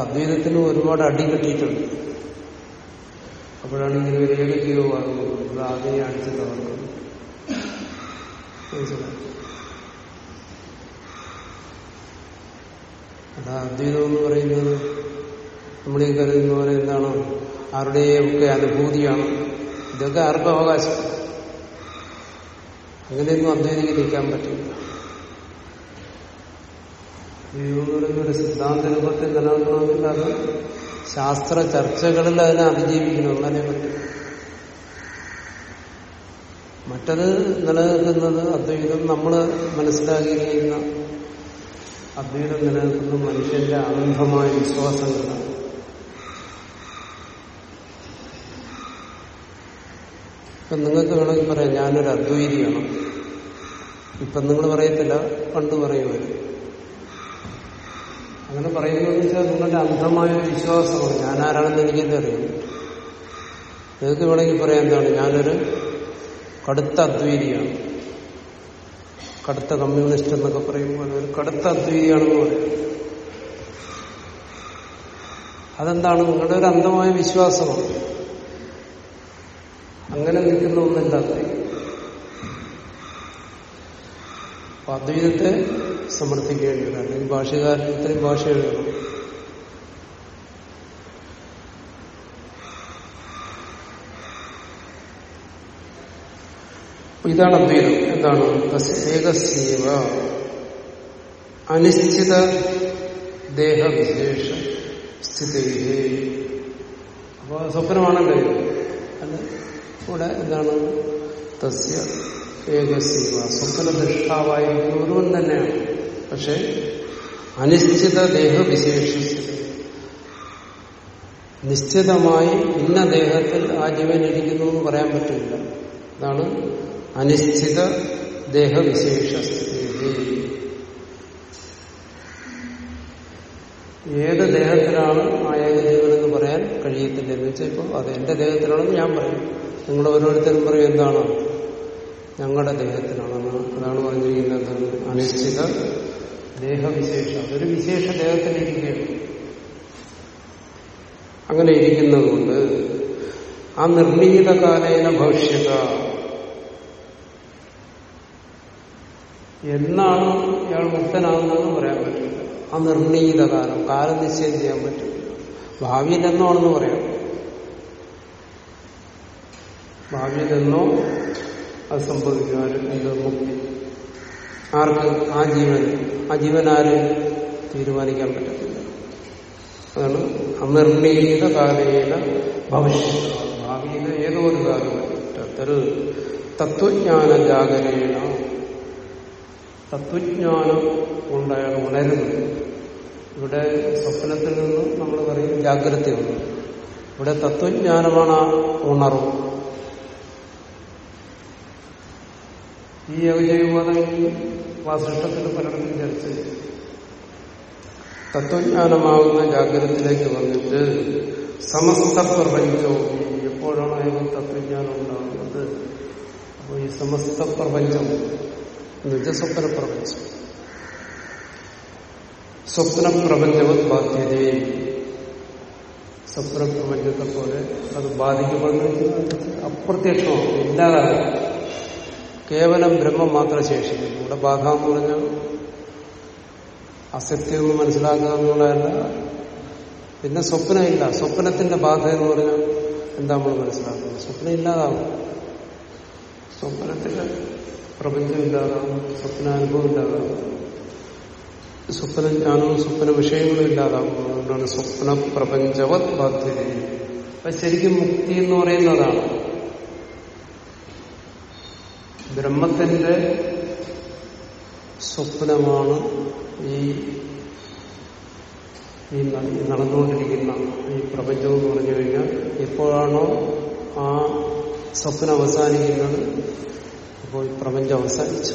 A: അദ്വൈതത്തിന് ഒരുപാട് അടി കിട്ടിയിട്ടുണ്ട്. അപ്പോഴാണ് ഇങ്ങനെ ഒരു ഏകജീവമാകുന്നത് ആദ്യം അടിച്ച് മനസ്സിലായി? അതാ അദ്വൈതം എന്ന് പറയുന്നത്. നമ്മളീ കരുതുന്ന പോലെ എന്താണ്? ആരുടെയൊക്കെ അനുഭൂതിയാണ്. ഇതൊക്കെ ആർക്കും അവകാശം. അങ്ങനെയൊന്നും അദ്വൈതിക്ക് നിൽക്കാൻ പറ്റില്ല. അദ്വൈതം എന്ന് പറയുന്ന ഒരു സിദ്ധാന്ത രൂപത്തിൽ നിലനിൽക്കണമെങ്കിൽ അത് ശാസ്ത്ര ചർച്ചകളിൽ അതിനെ അതിജീവിക്കണം അങ്ങനെ പറ്റും മറ്റത് നിലനിൽക്കുന്നത് അദ്വൈതം നമ്മൾ മനസ്സിലാക്കിയിരിക്കുന്ന അദ്വൈതം നിലനിൽക്കുന്ന മനുഷ്യന്റെ അനന്തമായ വിശ്വാസങ്ങളാണ്. ഇപ്പൊ നിങ്ങൾക്ക് വേണമെങ്കിൽ പറയാം ഞാനൊരു അദ്വൈതിയാണ്. ഇപ്പം നിങ്ങൾ പറയത്തില്ല പണ്ട് പറയുമായിരുന്നു. അങ്ങനെ പറയുന്നതെന്ന് വെച്ചാൽ നിങ്ങളുടെ അന്ധമായ വിശ്വാസമാണ്. ഞാൻ ആരാണെന്ന് എനിക്കെന്താ അറിയാം നിങ്ങൾക്ക് വേണമെങ്കിൽ പറയാം എന്താണ്? ഞാനൊരു കടുത്ത അദ്വൈതിയാണ്. കടുത്ത കമ്മ്യൂണിസ്റ്റ് എന്നൊക്കെ പറയുമ്പോൾ ഒരു കടുത്ത അദ്വൈതിയാണെന്ന് പറയും. അതെന്താണ്? നിങ്ങളുടെ ഒരു അന്ധമായ വിശ്വാസമാണ്. അങ്ങനെ നിൽക്കുന്ന ഒന്നല്ല അദ്വൈതം. അദ്വൈതത്തെ സമർത്ഥിക്കേണ്ടത് അല്ലെങ്കിൽ ഭാഷകാരൻ ഇത്രയും ഭാഷ എഴുതണം ഇതാണ് അദ്വൈതം. എന്താണ്? ഏകസ്യവ അനിശ്ചിത ദേഹവിശേഷ സ്ഥിതി അപ്പൊ സ്വപ്നമാണല്ലോ അല്ല? ഇവിടെ എന്താണ്? തസ്യ ഏകസ്യവ. സ്വപ്നദൃഷ്ടാവായിരിക്കുന്ന ഒരുവൻ തന്നെയാണ്. പക്ഷെ അനിശ്ചിത ദേഹ വിശേഷിച്ച്. നിശ്ചിതമായി ഇന്ന ദേഹത്തിൽ ആ ജീവൻ ഇരിക്കുന്നു എന്ന് പറയാൻ പറ്റില്ല. അതാണ് അനിശ്ചിത ദേഹവിശേഷ സ്ഥിതി ഏത് ദേഹത്തിലാണ് ആ ഏകജീവനെന്ന് പറയാൻ കഴിയത്തില്ല. എന്ന് വെച്ചാൽ ഇപ്പോൾ അത് എന്റെ ദേഹത്തിലാണെന്ന് ഞാൻ പറയും. നിങ്ങൾ ഓരോരുത്തരും പറയും എന്താണ്? ഞങ്ങളുടെ ദേഹത്തിലാണെന്ന്. അതാണ് പറഞ്ഞിരിക്കുന്നത്. അനിശ്ചിത ദേഹവിശേഷം. അതൊരു വിശേഷ ദേഹത്തിലിരിക്കുകയാണ്. അങ്ങനെ ഇരിക്കുന്നതുകൊണ്ട് ആ നിർണീത കാലേന ഭവിഷ്യത എന്നാണ് ഇയാൾ മുക്തനാകുന്നതെന്ന് പറയാൻ പറ്റില്ല. ആ നിർണീത കാലം കാലം നിശ്ചയം ചെയ്യാൻ പറ്റില്ല ഭാവിയിൽ എന്നാണെന്ന് പറയാം. ഭാവിയിൽ എന്നോ അത് മുക്തി? ആർക്ക്? ആ ജീവൻ ആര് തീരുമാനിക്കാൻ പറ്റത്തില്ല. അതാണ് അനിർണീത കാലേന ഭവിഷ്യ ഭാവിയിലെ ഏതോ ഒരു കാലം തത്വജ്ഞാന ജാഗരേണ തത്വജ്ഞാനം കൊണ്ടയാൾ ഉണരുന്നത് ഇവിടെ സ്വപ്നത്തിൽ നിന്ന് നമ്മൾ പറയും ജാഗ്രതയുണ്ട് ഇവിടെ തത്വജ്ഞാനമാണ് ആ ഉണർവ്. ഈ അവജയവാദം വാസിഷ്ടത്തിൽ പലരും ചർച്ച ചെയ്തു തത്വജ്ഞാനമാകുന്ന ജാഗ്രതത്തിലേക്ക് വന്നിട്ട് സമസ്ത പ്രപഞ്ചവും എപ്പോഴാണ് അയാൾ തത്വജ്ഞാനം ഉണ്ടാകുന്നത്? അപ്പോൾ ഈ സമസ്ത പ്രപഞ്ചം നിജസ്വപ്ന സ്വപ്ന പ്രപഞ്ചം. സ്വപ്ന പ്രപഞ്ചവത് ബാധ്യതയെ സ്വപ്ന പ്രപഞ്ചത്തെ പോലെ അത് ബാധിക്കപ്പെടുന്ന അപ്രത്യക്ഷമാണ് ഇല്ലാതാകും. കേവലം ബ്രഹ്മം മാത്രം ശേഷിക്കുന്നു. ഇവിടെ ബാധ എന്ന് പറഞ്ഞാൽ അസത്യം എന്ന് മനസ്സിലാക്കുക എന്നുള്ളതല്ല പിന്നെ സ്വപ്നമില്ല. സ്വപ്നത്തിന്റെ ബാധ എന്ന് പറഞ്ഞാൽ എന്താ നമ്മൾ മനസ്സിലാക്കുന്നത്? സ്വപ്നം ഇല്ലാതാവും. സ്വപ്നത്തിന്റെ പ്രപഞ്ചം ഇല്ലാതാവും. സ്വപ്നാനുഭവം ഇല്ലാതാവും. സ്വപ്ന ജ്ഞാനവും സ്വപ്ന വിഷയങ്ങളും ഇല്ലാതാവും. അതുകൊണ്ടാണ് സ്വപ്ന പ്രപഞ്ചവത് ബാധ്യത അപ്പൊ ശരിക്കും മുക്തി എന്ന് പറയുന്നതാണ്. ബ്രഹ്മത്തിന്റെ സ്വപ്നമാണ് ഈ ഈ നടന്നുകൊണ്ടിരിക്കുന്ന ഈ പ്രപഞ്ചം എന്ന് പറഞ്ഞു കഴിഞ്ഞാൽ എപ്പോഴാണോ ആ സ്വപ്നം അവസാനിക്കുന്നത് അപ്പോൾ ഈ പ്രപഞ്ചം അവസാനിച്ചു.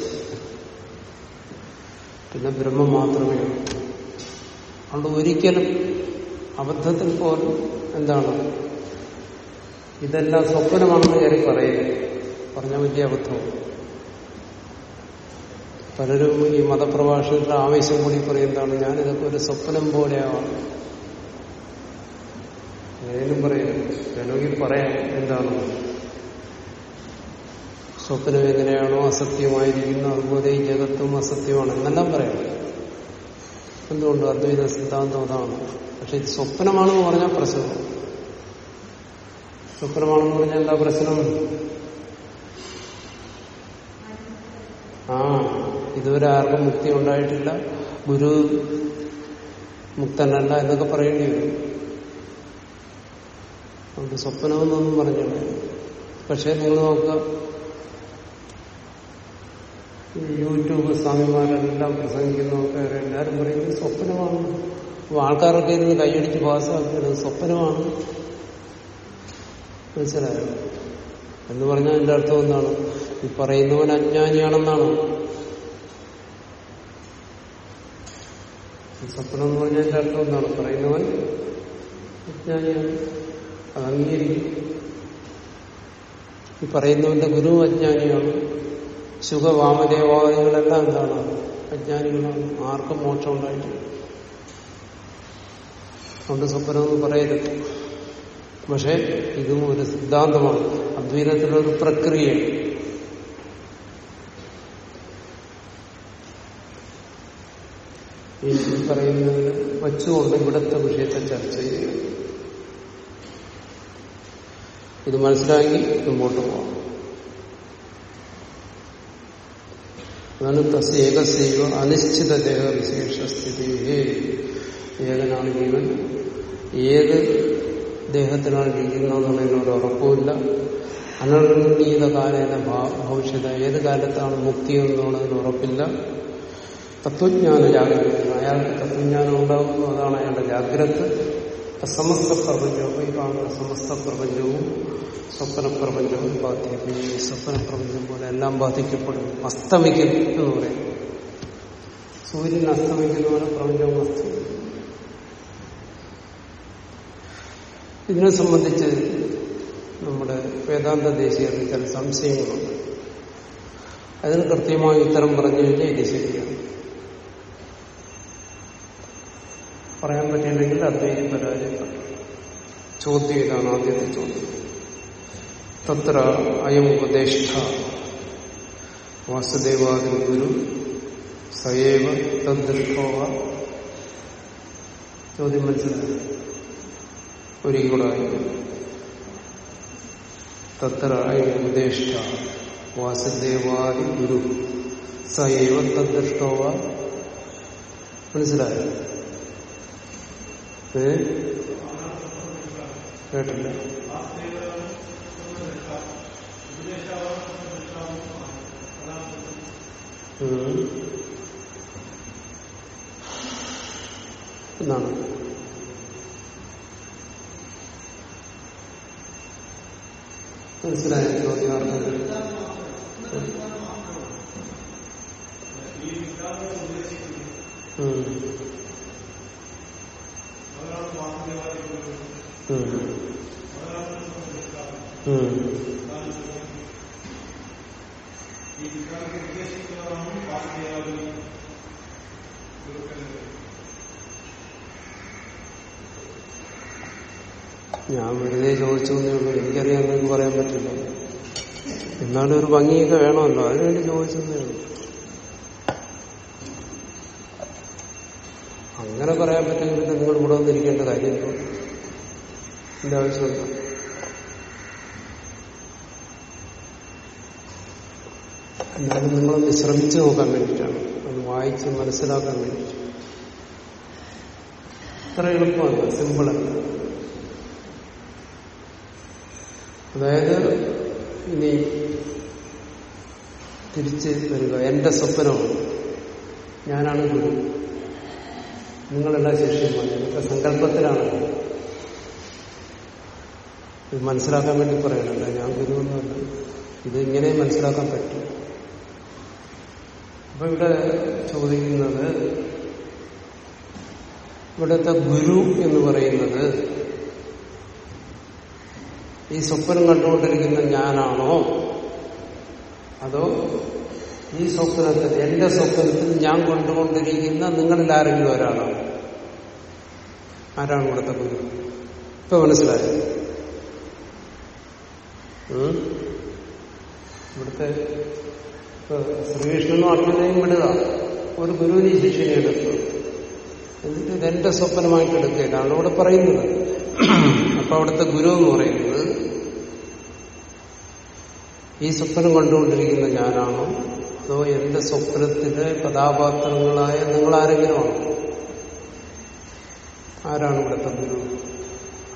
A: പിന്നെ ബ്രഹ്മം മാത്രമേ അതുകൊണ്ട് ഒരിക്കലും അബദ്ധത്തിൽ പോലും എന്താണ്? ഇതെല്ലാം സ്വപ്നമാണെന്ന് കയറി പറയുന്നത് പറഞ്ഞ വലിയ അബദ്ധമാണ്. പലരും ഈ മതപ്രഭാഷകരുടെ ആവേശം കൂടി പറയുന്നതാണ് ഞാനിതൊക്കെ ഒരു സ്വപ്നം പോലെയാണ്. ഏതും പറയാം വേണമെങ്കിൽ പറയാം എന്താണ്. സ്വപ്നം എങ്ങനെയാണോ അസത്യമായിരിക്കുന്നത് അതുപോലെ ഈ ജഗത്തും അസത്യമാണ്. എന്നെല്ലാം പറയാം. എന്തുകൊണ്ട്? അദ്വൈത സിദ്ധാന്തം അതാണ്. പക്ഷെ ഇത് സ്വപ്നമാണെന്ന് പറഞ്ഞാൽ പ്രശ്നം. സ്വപ്നമാണെന്ന് പറഞ്ഞാൽ എന്താ പ്രശ്നം? ആ. ഇതുവരെ ആർക്കും മുക്തി ഉണ്ടായിട്ടില്ല. ഗുരു മുക്തനല്ല എന്നൊക്കെ പറയേണ്ടി വരും. അതുകൊണ്ട് സ്വപ്നമെന്നൊന്നും പറഞ്ഞില്ല. പക്ഷെ നിങ്ങൾ നോക്കുക യൂട്യൂബ് സ്വാമിമാരെല്ലാം പ്രസംഗിക്കുന്നതൊക്കെ എല്ലാവരും പറയുന്നത് സ്വപ്നമാണ്. ആൾക്കാരൊക്കെ ഇരുന്ന് കൈയടിച്ച് പാസ്സാക്കുന്നത് സ്വപ്നമാണ്. മനസ്സിലായോ? എന്ന് പറഞ്ഞാൽ എന്റെ അർത്ഥം എന്താണ്? ഈ പറയുന്നവൻ അജ്ഞാനിയാണെന്നാണ്? സ്വപ്നം എന്ന് പറഞ്ഞാൽ എന്റെ അർത്ഥം എന്താണ് പറയുന്നവൻ അജ്ഞാനിയാണ്. അത് അംഗീകരിക്കും. ഈ പറയുന്നവന്റെ ഗുരു അജ്ഞാനിയാണ്. സുഖവാമദേവാദികളെല്ലാം എന്താണ്? അജ്ഞാനികളാണ്. ആർക്കും മോക്ഷം ഉണ്ടായിട്ടില്ല. അതുകൊണ്ട് സ്വപ്നം എന്ന് പറയരുത്. പക്ഷെ ഇതും ഒരു സിദ്ധാന്തമാണ്. അദ്വൈതത്തിലൊരു പ്രക്രിയയാണ്. ഈ പറയുന്നതിൽ വച്ചുകൊണ്ട് ഇവിടുത്തെ വിഷയത്തെ ചർച്ച ചെയ്യുക ഇത് മനസ്സിലാക്കി മുമ്പോട്ട് പോകാം അതാണ് തസ്യേകസൈവ അനിശ്ചിത സ്ഥിതി. ഏതിനാണ് ജീവൻ? ഏത് ദേഹത്തിനാണ് എന്നോട് ഉറപ്പുമില്ല. അനർണീത കാലേന ഭവിഷ്യത ഏത് കാലത്താണ് മുക്തി എന്നുള്ളതിന് ഉറപ്പില്ല. തത്വജ്ഞാന ജാഗ്രത അയാൾക്ക് തത്വജ്ഞാനം ഉണ്ടാകുന്നു അതാണ് അയാളുടെ ജാഗ്രത. സമസ്ത പ്രപഞ്ചവും ഈ കാണുന്ന സമസ്ത പ്രപഞ്ചവും സ്വപ്ന പ്രപഞ്ചവും ബാധിക്കും. ഈ സ്വപ്ന പ്രപഞ്ചം പോലെ എല്ലാം ബാധിക്കപ്പെടും അസ്തമിക്കും എന്ന് പറയും. സൂര്യൻ അസ്തമിക്കുന്ന പോലെ പ്രപഞ്ചവും അസ്തമിക്കും. ഇതിനെ സംബന്ധിച്ച് നമ്മുടെ വേദാന്ത ദേശീയത്തിൽ ചില സംശയങ്ങളുണ്ട്. അതിന് കൃത്യമായി ഉത്തരം പറഞ്ഞു കഴിഞ്ഞാൽ ഇത് ശരിയാണ്. പറയാൻ പറ്റിയില്ലെങ്കിൽ അദ്വൈതി പരാജയപ്പെട്ടു ചോദ്യം ഇതാണ് ആദ്യത്തെ ചോദ്യം. തത്ര അയം ഉപദേഷ്ട. വാസുദേവാദി ഗുരു സയേവ തദ്ദൃഷ്ടോവ ചോദ്യം മനസ്സിലായി? ഒരിക്കലായി തത്ര അയം ഉപദേഷ്ട. വാസുദേവാദി ഗുരു സയേവ തദ്ദൃഷ്ടോവ മനസ്സിലായോ? കേട്ടില്ല. എന്നാണ്? മനസ്സിലായ ചോദ്യം ഉം. ഞാൻ വെറുതെ ചോദിച്ചു എന്ന് പറയാൻ പറ്റില്ല. എന്നാലും ഒരു ഭംഗിയൊക്കെ വേണമല്ലോ. അതിനുവേണ്ടി ചോദിച്ചതേ അങ്ങനെ പറയാൻ പറ്റുമെങ്കിൽ നിങ്ങൾ ഇവിടെ വന്നിരിക്കേണ്ട കാര്യമില്ല എന്റെ ആവശ്യമില്ല എന്നാലും നിങ്ങളൊന്ന് ശ്രമിച്ചു നോക്കാൻ വേണ്ടിയിട്ടാണ്. അത് വായിച്ച് മനസ്സിലാക്കാൻ വേണ്ടിയിട്ട്. അത്ര എളുപ്പമല്ല സിമ്പിളല്ല അതായത് ഇനി തിരിച്ച് വരിക. എന്റെ സ്വപ്നമാണ്. ഞാനാണ് ഗുരു. നിങ്ങളെല്ലാം ശിഷ്യന്മാർ ഇതൊക്കെ സങ്കല്പത്തിലാണ്. ഇത് മനസ്സിലാക്കാൻ വേണ്ടി പറയണല്ല ഞാൻ ഗുരുവൊന്നുമല്ല ഇത് ഇങ്ങനെ മനസ്സിലാക്കാൻ പറ്റും. അപ്പൊ ഇവിടെ ചോദിക്കുന്നത് ഇവിടുത്തെ ഗുരു എന്ന് പറയുന്നത് ഈ സ്വപ്നം കണ്ടുകൊണ്ടിരിക്കുന്ന ഞാനാണോ? അതോ ഈ സ്വപ്നത്തിൽ എന്റെ സ്വപ്നത്തിൽ ഞാൻ കൊണ്ടുകൊണ്ടിരിക്കുന്ന നിങ്ങളിൽ ആരെങ്കിലും ഒരാളാണ്? ആരാണ് ഇവിടുത്തെ ഗുരു? ഇപ്പൊ മനസ്സിലായോ? ഇവിടുത്തെ ശ്രീകൃഷ്ണനും അർജുനെയും വിടുക. ഒരു ഗുരുവിനെ ശിഷ്യനെ എടുക്കുക എന്നിട്ട് ഇതെന്റെ സ്വപ്നമായിട്ട് എടുക്കുകയാണ്. ഇവിടെ പറയുന്നത്. അപ്പൊ അവിടുത്തെ ഗുരു എന്ന് പറയുന്നത് ഈ സ്വപ്നം കണ്ടുകൊണ്ടിരിക്കുന്ന ഞാനാണോ? അതോ എന്റെ സ്വപ്നത്തിലെ കഥാപാത്രങ്ങളായ നിങ്ങൾ ആരെങ്കിലുമാണോ ആരാണ് ഇവിടുത്തെ ഗുരു?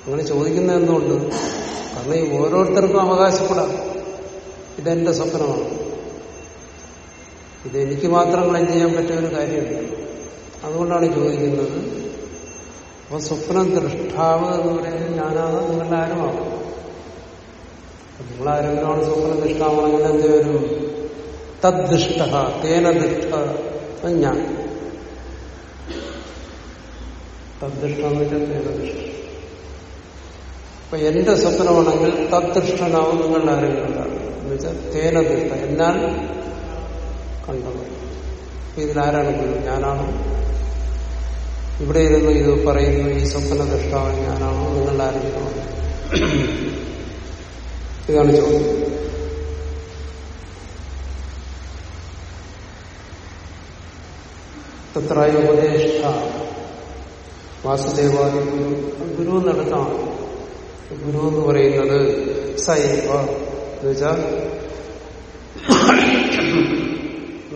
A: അങ്ങനെ ചോദിക്കുന്ന എന്തുകൊണ്ട് കാരണം ഈ ഓരോരുത്തർക്കും അവകാശപ്പെടാം. ഇതെന്റെ സ്വപ്നമാണ്. ഇതെനിക്ക് മാത്രം ക്ലെയിം ചെയ്യാൻ പറ്റിയ ഒരു കാര്യമില്ല. അതുകൊണ്ടാണ് ചോദിക്കുന്നത് അപ്പൊ സ്വപ്നം ദൃഷ്ടാവ് എന്ന് പറയുന്നത് ഞാനാണ്? നിങ്ങളുടെ ആരുമാകും നിങ്ങളാരെങ്കിലുമാണ് സ്വപ്നം ദൃഷ്ടാവാണെങ്കിൽ എന്ത് വരും തദ്ദിഷ്ട തേന ദൃഷ്ട ഞാൻ. തദ്ദിഷ്ടം എന്ന് വെച്ചാൽ തേന ദൃഷ്ട. അപ്പൊ എന്റെ സ്വപ്നമാണെങ്കിൽ തദ്ദൃഷ്ടനാവും നിങ്ങളുടെ ആരെങ്കിലും ഉണ്ടാകും. എന്ന് വെച്ചാൽ തേന ദൃഷ്ട എന്നാൽ കണ്ടത് ഇതിലാരാണ് ഞാനാണോ? ഇവിടെ ഇരുന്ന് ഇത് പറയുന്നു ഈ സ്വപ്ന ദൃഷ്ടാവ് ഞാനാണോ നിങ്ങളുടെ ആരെങ്കിലും ഇതാണ് ചോദ്യം. തത്രായ ഉപദേഷ്ട വാസുദേവാദി ഗുരു ഗുരു എന്നിടത്താണ് ഗുരു എന്ന് പറയുന്നത് സൈവ. എന്നുവെച്ചാൽ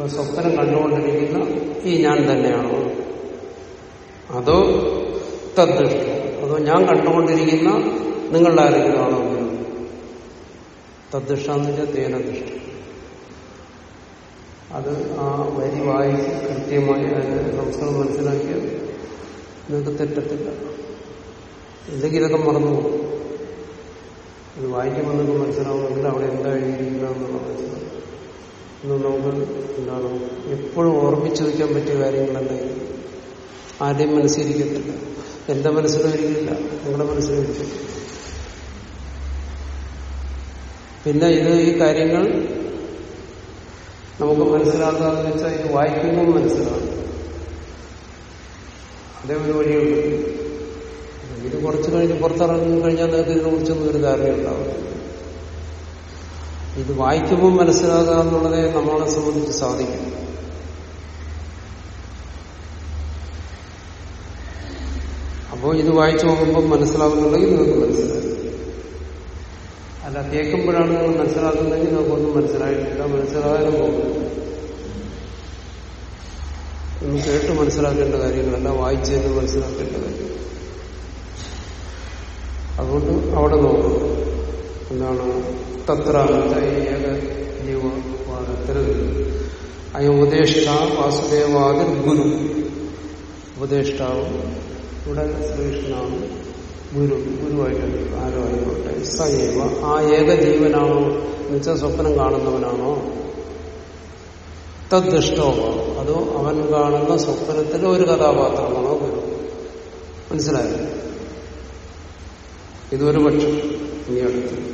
A: സ്വപ്നം കണ്ടുകൊണ്ടിരിക്കുന്ന ഈ ഞാൻ തന്നെയാണോ? അതോ തദ്ദൃഷ്ട. അതോ ഞാൻ കണ്ടുകൊണ്ടിരിക്കുന്ന നിങ്ങളുടെ ആരെങ്കിലും ആണോ തദ്ദൃഷ്ട എന്ന് വെച്ചാൽ അത് ആ വരി വായിച്ച് കൃത്യമായി അതിന്റെ സംസ്കൃതം മനസ്സിലാക്കിയാൽ നിങ്ങൾക്ക് തെറ്റത്തില്ല. എന്തെങ്കിലും ഇതൊക്കെ മറന്നു ഇത് വായിക്കുമ്പോൾ നമുക്ക് മനസ്സിലാവുമെങ്കിൽ അവിടെ എന്താ എഴുതിയിരിക്കുക മനസ്സിലാവും. ഇന്ന് നമുക്ക് എന്താണ് എപ്പോഴും ഓർമ്മിച്ചു വയ്ക്കാൻ പറ്റിയ കാര്യങ്ങളല്ലേ ആദ്യം മനസ്സിലിരിക്കത്തില്ല. എന്റെ മനസ്സിലും ഇരിക്കില്ല നിങ്ങളുടെ മനസ്സിലും ഇരിക്കില്ല പിന്നെ ഇത് ഈ കാര്യങ്ങൾ നമുക്ക് മനസ്സിലാക്കാന്ന് വെച്ചാൽ ഇത് വായിക്കുമ്പോൾ മനസ്സിലാകും. അതേ ഒരു വഴിയുണ്ട്. ഇത് കുറച്ചു കഴിഞ്ഞ് പുറത്തിറങ്ങി കഴിഞ്ഞാൽ നിങ്ങൾക്ക് ഇതിനെ കുറിച്ചൊന്നും ഒരു ധാരണയുണ്ടാവും ഇത് വായിക്കുമ്പോൾ മനസ്സിലാകുക എന്നുള്ളതേ നമ്മളെ സംബന്ധിച്ച് സാധിക്കും. അപ്പോൾ ഇത് വായിച്ചു നോക്കുമ്പോൾ മനസ്സിലാകുന്നുണ്ടെങ്കിൽ നിങ്ങൾക്ക് മനസ്സിലായി. അല്ല കേൾക്കുമ്പോഴാണ് നിങ്ങൾ മനസ്സിലാക്കുന്നതെങ്കിൽ നമുക്കൊന്നും മനസ്സിലായിട്ടില്ല. മനസ്സിലാകാനും പോകുന്നു കേട്ട് മനസ്സിലാക്കേണ്ട കാര്യങ്ങളല്ല വായിച്ചു തന്നെ മനസ്സിലാക്കേണ്ട കാര്യം അതുകൊണ്ട് അവിടെ നോക്കും. എന്താണ്? തത്ര ഏക ജീവവാദത്തിൽ അയ ഉപദേഷ്ട വാസുദേവാദിർ ഗുരു. ഉപദേഷ്ടാവും ഇവിടെ ശ്രീകൃഷ്ണനാണ് ഗുരു. ഗുരുവായിട്ട് ആരോ ആയിക്കോട്ടെ സൈവ ആ ഏക ജീവനാണോ? എന്നുവെച്ചാൽ സ്വപ്നം കാണുന്നവനാണോ? തദ്ദുഷ്ടോ അതോ അവൻ കാണുന്ന സ്വപ്നത്തിലെ ഒരു കഥാപാത്രമാണോ ഗുരു? മനസ്സിലായോ? ഇതൊരു പക്ഷം. ഇനി അടുത്ത്.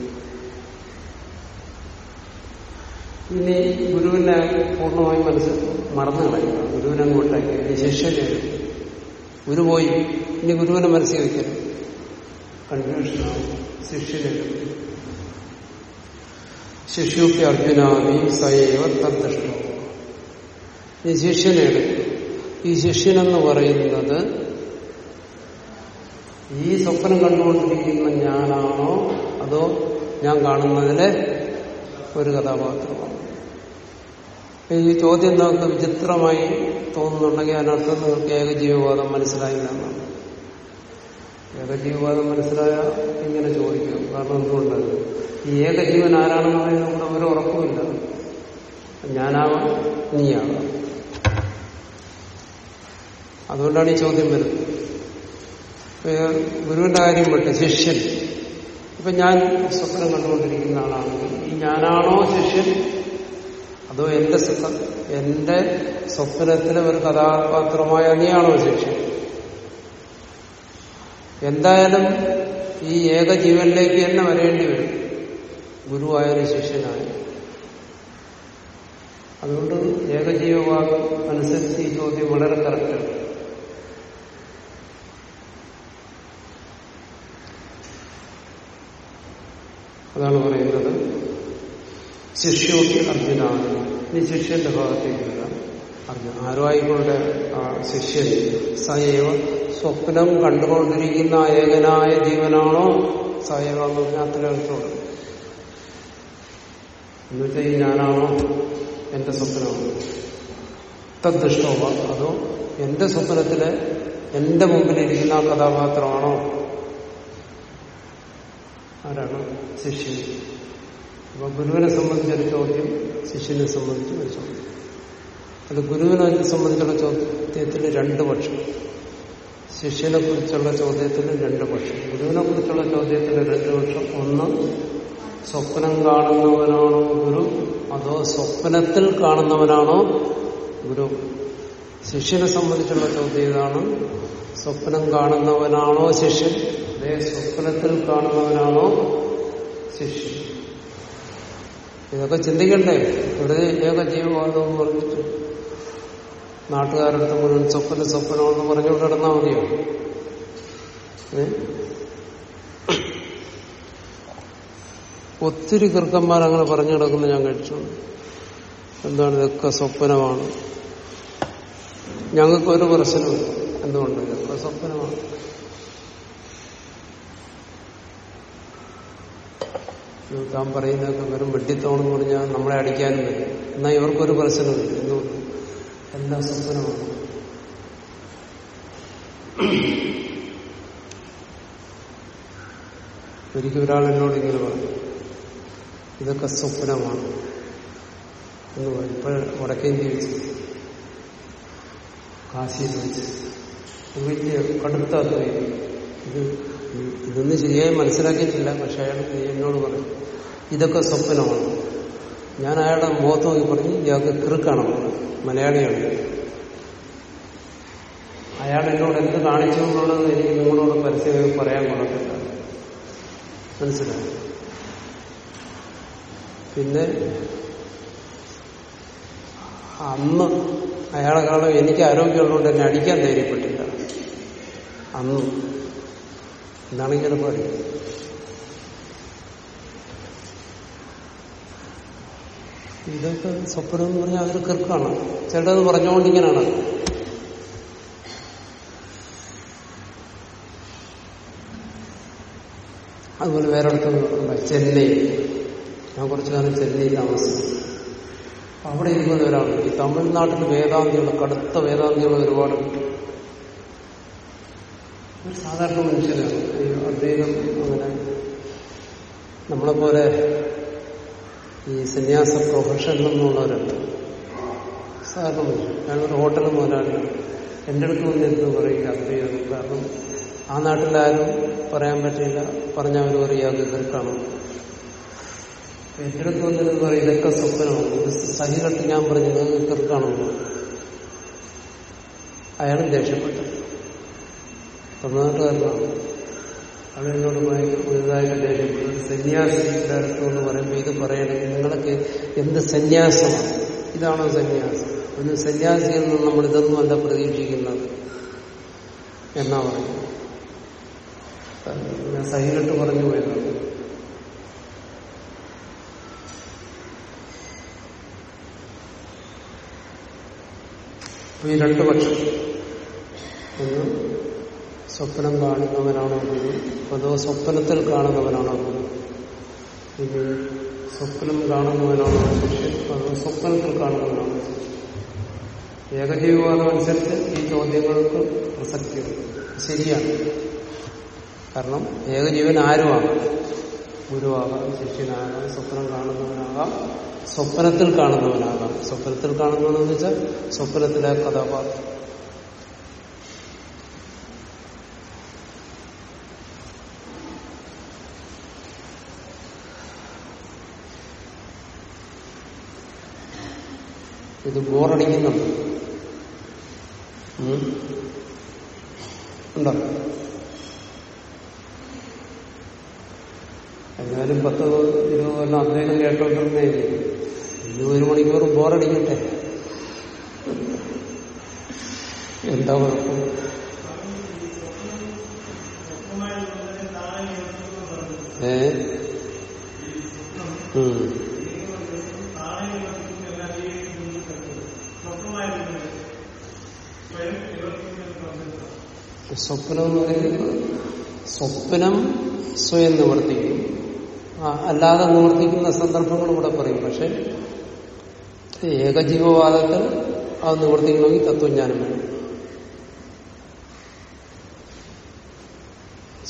A: ഇനി ഗുരുവിനെ പൂർണമായി മനസ്സിൽ മറന്നു കളയുക. ഗുരുവിനെ അങ്ങോട്ടേക്ക്. ശിഷ്യനെ ഗുരു പോയി ഇനി ഗുരുവിനെ മനസ്സിൽ വയ്ക്കരുത് കൺഫ്യൂഷനാവും ശിഷ്യനെ ശിഷ്യുക്ക് അർജുനാദി സയവ തദ്ദൃഷ്ടോ. ഈ ശിഷ്യനെ ഈ ശിഷ്യനെന്ന് പറയുന്നത് ഈ സ്വപ്നം കണ്ടുകൊണ്ടിരിക്കുന്ന ഞാനാണോ അതോ ഞാൻ കാണുന്നതിലെ ഒരു കഥാപാത്രമാണ്? ഈ ചോദ്യം നമുക്ക് വിചിത്രമായി തോന്നുന്നുണ്ടെങ്കിൽ അതിനർത്ഥം നിങ്ങൾക്ക് ഏകജീവവാദം മനസ്സിലായില്ല എന്നാണ് ഏകജീവവാദം മനസ്സിലായ ഇങ്ങനെ ചോദിക്കും. കാരണം എന്തുകൊണ്ട്? ഈ ഏകജീവൻ ആരാണെന്ന് പറയുന്നത് ഒരു ഉറപ്പുമില്ല. ഞാനാവാം നീയാവാം. അതുകൊണ്ടാണ് ഈ ചോദ്യം വരുന്നത്. ഗുരുവിന്റെ കാര്യം വിട്ട് ശിഷ്യൻ. ഇപ്പൊ ഞാൻ സ്വപ്നം കണ്ടുകൊണ്ടിരിക്കുന്ന ആളാണെങ്കിൽ ഈ ഞാനാണോ ശിഷ്യൻ? അതോ എന്റെ എന്റെ സ്വപ്നത്തിലെ ഒരു കഥാപാത്രമായ നീയാണോ ശിഷ്യൻ? എന്തായാലും ഈ ഏക ജീവനിലേക്ക് തന്നെ വരേണ്ടി വരും. ഗുരുവായാലും ശിഷ്യനായാലും അതുകൊണ്ട് ഏകജീവവാദം അനുസരിച്ച് ഈ ചോദ്യം വളരെ കറക്റ്റാണ് അതാണ് പറയുന്നത്. ശിഷ്യോക്ക് അർജുനാണ്. നീ ശിഷ്യന്റെ ഭാഗത്തേക്ക് വരാം. അർജുന ആരോ ആ ശിഷ്യൻ സയവ സ്വപ്നം കണ്ടുകൊണ്ടിരിക്കുന്ന ഏകനായ ജീവനാണോ? സയവ എന്ന് അത്ര എന്നുവെച്ചാൽ ഈ ഞാനാണോ? എന്റെ സ്വപ്നമാണോ. തദ്ദൃഷ്ടോ? അതോ എന്റെ സ്വപ്നത്തിലെ എന്റെ മുമ്പിലിരിക്കുന്ന ആ കഥാപാത്രമാണോ? ആരാണ്? ശിഷ്യൻ. അപ്പൊ ഗുരുവിനെ സംബന്ധിച്ചൊരു ചോദ്യം ശിഷ്യനെ സംബന്ധിച്ച് ഒരു ചോദ്യം. അത് ഗുരുവിനെ സംബന്ധിച്ചുള്ള ചോദ്യത്തിൽ രണ്ട് പക്ഷം. ശിഷ്യനെ കുറിച്ചുള്ള ചോദ്യത്തിൽ രണ്ട് പക്ഷം. ഗുരുവിനെ കുറിച്ചുള്ള ചോദ്യത്തിൽ രണ്ട് പക്ഷം. ഒന്ന് സ്വപ്നം കാണുന്നവനാണോ ഗുരു? അതോ സ്വപ്നത്തിൽ കാണുന്നവനാണോ ഗുരു? ശിഷ്യനെ സംബന്ധിച്ചുള്ള ചോദ്യം ഇതാണ്. സ്വപ്നം കാണുന്നവനാണോ ശിഷ്യൻ? അതേ സ്വപ്നത്തിൽ കാണുന്നവനാണോ ശിഷ്യൻ ഇതൊക്കെ ചിന്തിക്കണ്ടേ? വെറുതെ ഏക ജീവബോധവും പറഞ്ഞിട്ട്. നാട്ടുകാരുടെ മുഴുവൻ സ്വപ്ന സ്വപ്നമെന്ന് പറഞ്ഞുകൊണ്ട് കിടന്നാൽ മതിയോ? ഒത്തിരി കൃക്കന്മാർ അങ്ങനെ പറഞ്ഞു കിടക്കുന്നു ഞാൻ കഴിച്ചു എന്താണ് ഇതൊക്കെ സ്വപ്നമാണ്? ഞങ്ങൾക്കൊരു പ്രശ്നമില്ല. എന്തുകൊണ്ട്? ഇതൊക്കെ സ്വപ്നമാണ്. താൻ പറയുന്നതൊക്കെ വെറും വെട്ടിത്തോണെന്ന് പറഞ്ഞാൽ നമ്മളെ അടിക്കാനും വരും. എന്നാൽ ഇവർക്കൊരു പ്രശ്നമില്ല എന്തുകൊണ്ട് എല്ലാം സ്വപ്നമാണ് ഒരിക്കൽ ഒരാൾ എന്നോട് ഇങ്ങനെ പറഞ്ഞു. ഇതൊക്കെ സ്വപ്നമാണ്. എന്ന് പറഞ്ഞു. ഇപ്പോൾ വടക്കേന്ത്യ വെച്ച്. കാശിയിൽ വെച്ച്. വലിയ കടുത്ത അദ്വൈതം ഇത് ഇതൊന്നും ശരിയായി മനസ്സിലാക്കിയിട്ടില്ല പക്ഷെ അയാൾ എന്നോട് പറഞ്ഞു ഇതൊക്കെ സ്വപ്നമാണ്. ഞാൻ അയാളുടെ മുഖത്ത് നോക്കി പറഞ്ഞു ഇയാൾക്ക് കിറുക്കാണ് മലയാളിയാണ്. അയാൾ എന്നോട് എന്ത് കാണിച്ചു എന്നുള്ളത് എനിക്ക് നിങ്ങളോട് പരസ്യമായി പറയാൻ കൊള്ളത്തില്ല. മനസ്സിലായി? പിന്നെ അന്ന് അയാളെ കാണാൻ എനിക്ക് ആരോഗ്യമുള്ളതുകൊണ്ട് എന്നെ അടിക്കാൻ ധൈര്യപ്പെട്ടില്ല. അന്ന് എന്താണ് ഇങ്ങനെ പറയും ഇതൊക്കെ സ്വപ്നം എന്ന് പറഞ്ഞാൽ അതൊരു കിർക്കാണ് ചിലത് പറഞ്ഞുകൊണ്ടിങ്ങനാണ് അതുപോലെ വേറെ അടുത്തൊന്നും ചെന്നൈ. ഞാൻ കുറച്ചു കാലം ചെന്നൈ താമസിച്ചു. അവിടെ ഇരിക്കുന്ന ഒരാളുണ്ട് തമിഴ്നാട്ടിൽ വേദാന്തികൾ കടുത്ത വേദാന്തികൾ ഒരുപാട് ഒരു സാധാരണ മനുഷ്യനാണ് അദ്വൈതം അങ്ങനെ നമ്മളെപ്പോലെ ഈ സന്യാസ പ്രൊഫഷനിൽ നിന്നുള്ളവരല്ല സാധാരണ മനുഷ്യൻ അയാളൊരു ഹോട്ടൽ മുതലാളിയാണ് എന്റെ അടുത്ത് വന്നിരുന്ന് പറയുക അദ്വൈതം കാരണം ആ നാട്ടിലാരും പറയാൻ പറ്റില്ല. പറഞ്ഞ അവർ പറയുക ഗതിർക്കാണ് എന്റെ അടുത്ത് വന്നിരുന്ന് പറയും ഇതൊക്കെ സ്വപ്നമാണ്. ഇത് ഞാൻ പറഞ്ഞു നിങ്ങൾക്ക് ഗതിർക്കാണെന്ന് അയാളും ദേഷ്യപ്പെട്ടു. തമിഴ്നാട്ടുകാരനാണ് അയാൾ എന്നോട് ദേഷ്യപ്പെട്ടു ഒരു എന്ന് പറയുമ്പോൾ ഇത് പറയണമെങ്കിൽ നിങ്ങൾക്ക് എന്ത് സന്യാസമാണ്? ഇതാണോ സന്യാസം? ഒന്ന് സന്യാസി എന്ന് നമ്മൾ ഇതൊന്നും അല്ല പ്രതീക്ഷിക്കുന്നത് എന്നാ പറയുന്നത് ഞാൻ പറഞ്ഞു പോയത് ഈ രണ്ടു പക്ഷം ഒന്ന് സ്വപ്നം കാണുന്നവനാണോ ഗുരു? അതോ സ്വപ്നത്തിൽ കാണുന്നവനാണോ ഗുരു? ഇത് സ്വപ്നം കാണുന്നവനാണോ ശിഷ്യൻ അതോ സ്വപ്നത്തിൽ കാണുന്നവനാണോ ഏകജീവവാദം അനുസരിച്ച് ഈ ചോദ്യങ്ങൾക്ക് പ്രസക്തിയുണ്ട് ശരിയാണ്. കാരണം ഏകജീവൻ ആരുമാണ് ഗുരുവാകാം ശിഷ്യനാകാം സ്വപ്നം കാണുന്നവനാകാം സ്വപ്നത്തിൽ കാണുന്നവനാകാം. സ്വപ്നത്തിൽ കാണുന്നവനെന്ന് വെച്ചാൽ സ്വപ്നത്തിലെ കഥാപാത്രം. ഇത് ബോറടിക്കുന്നുണ്ട്. ഉണ്ടോ? എന്നാലും പത്ത് ഇരുപത് കൊല്ലം അദ്ദേഹം കേട്ടോണ്ടിരുന്നേ. ഇനി ഒരു മണിക്കൂർ ബോറടിക്കട്ടെ. എന്താ കുഴപ്പം? ഏ? സ്വപ്നം എന്ന് പറയുന്നത് സ്വപ്നം സ്വയം നിവർത്തിക്കും. അല്ലാതെ നിവർത്തിക്കുന്ന സന്ദർഭങ്ങൾ ഇവിടെ പറയും. പക്ഷെ ഏകജീവവാദത്തിൽ അത് നിവർത്തിക്കണമെങ്കിൽ തത്വജ്ഞാനം വേണം.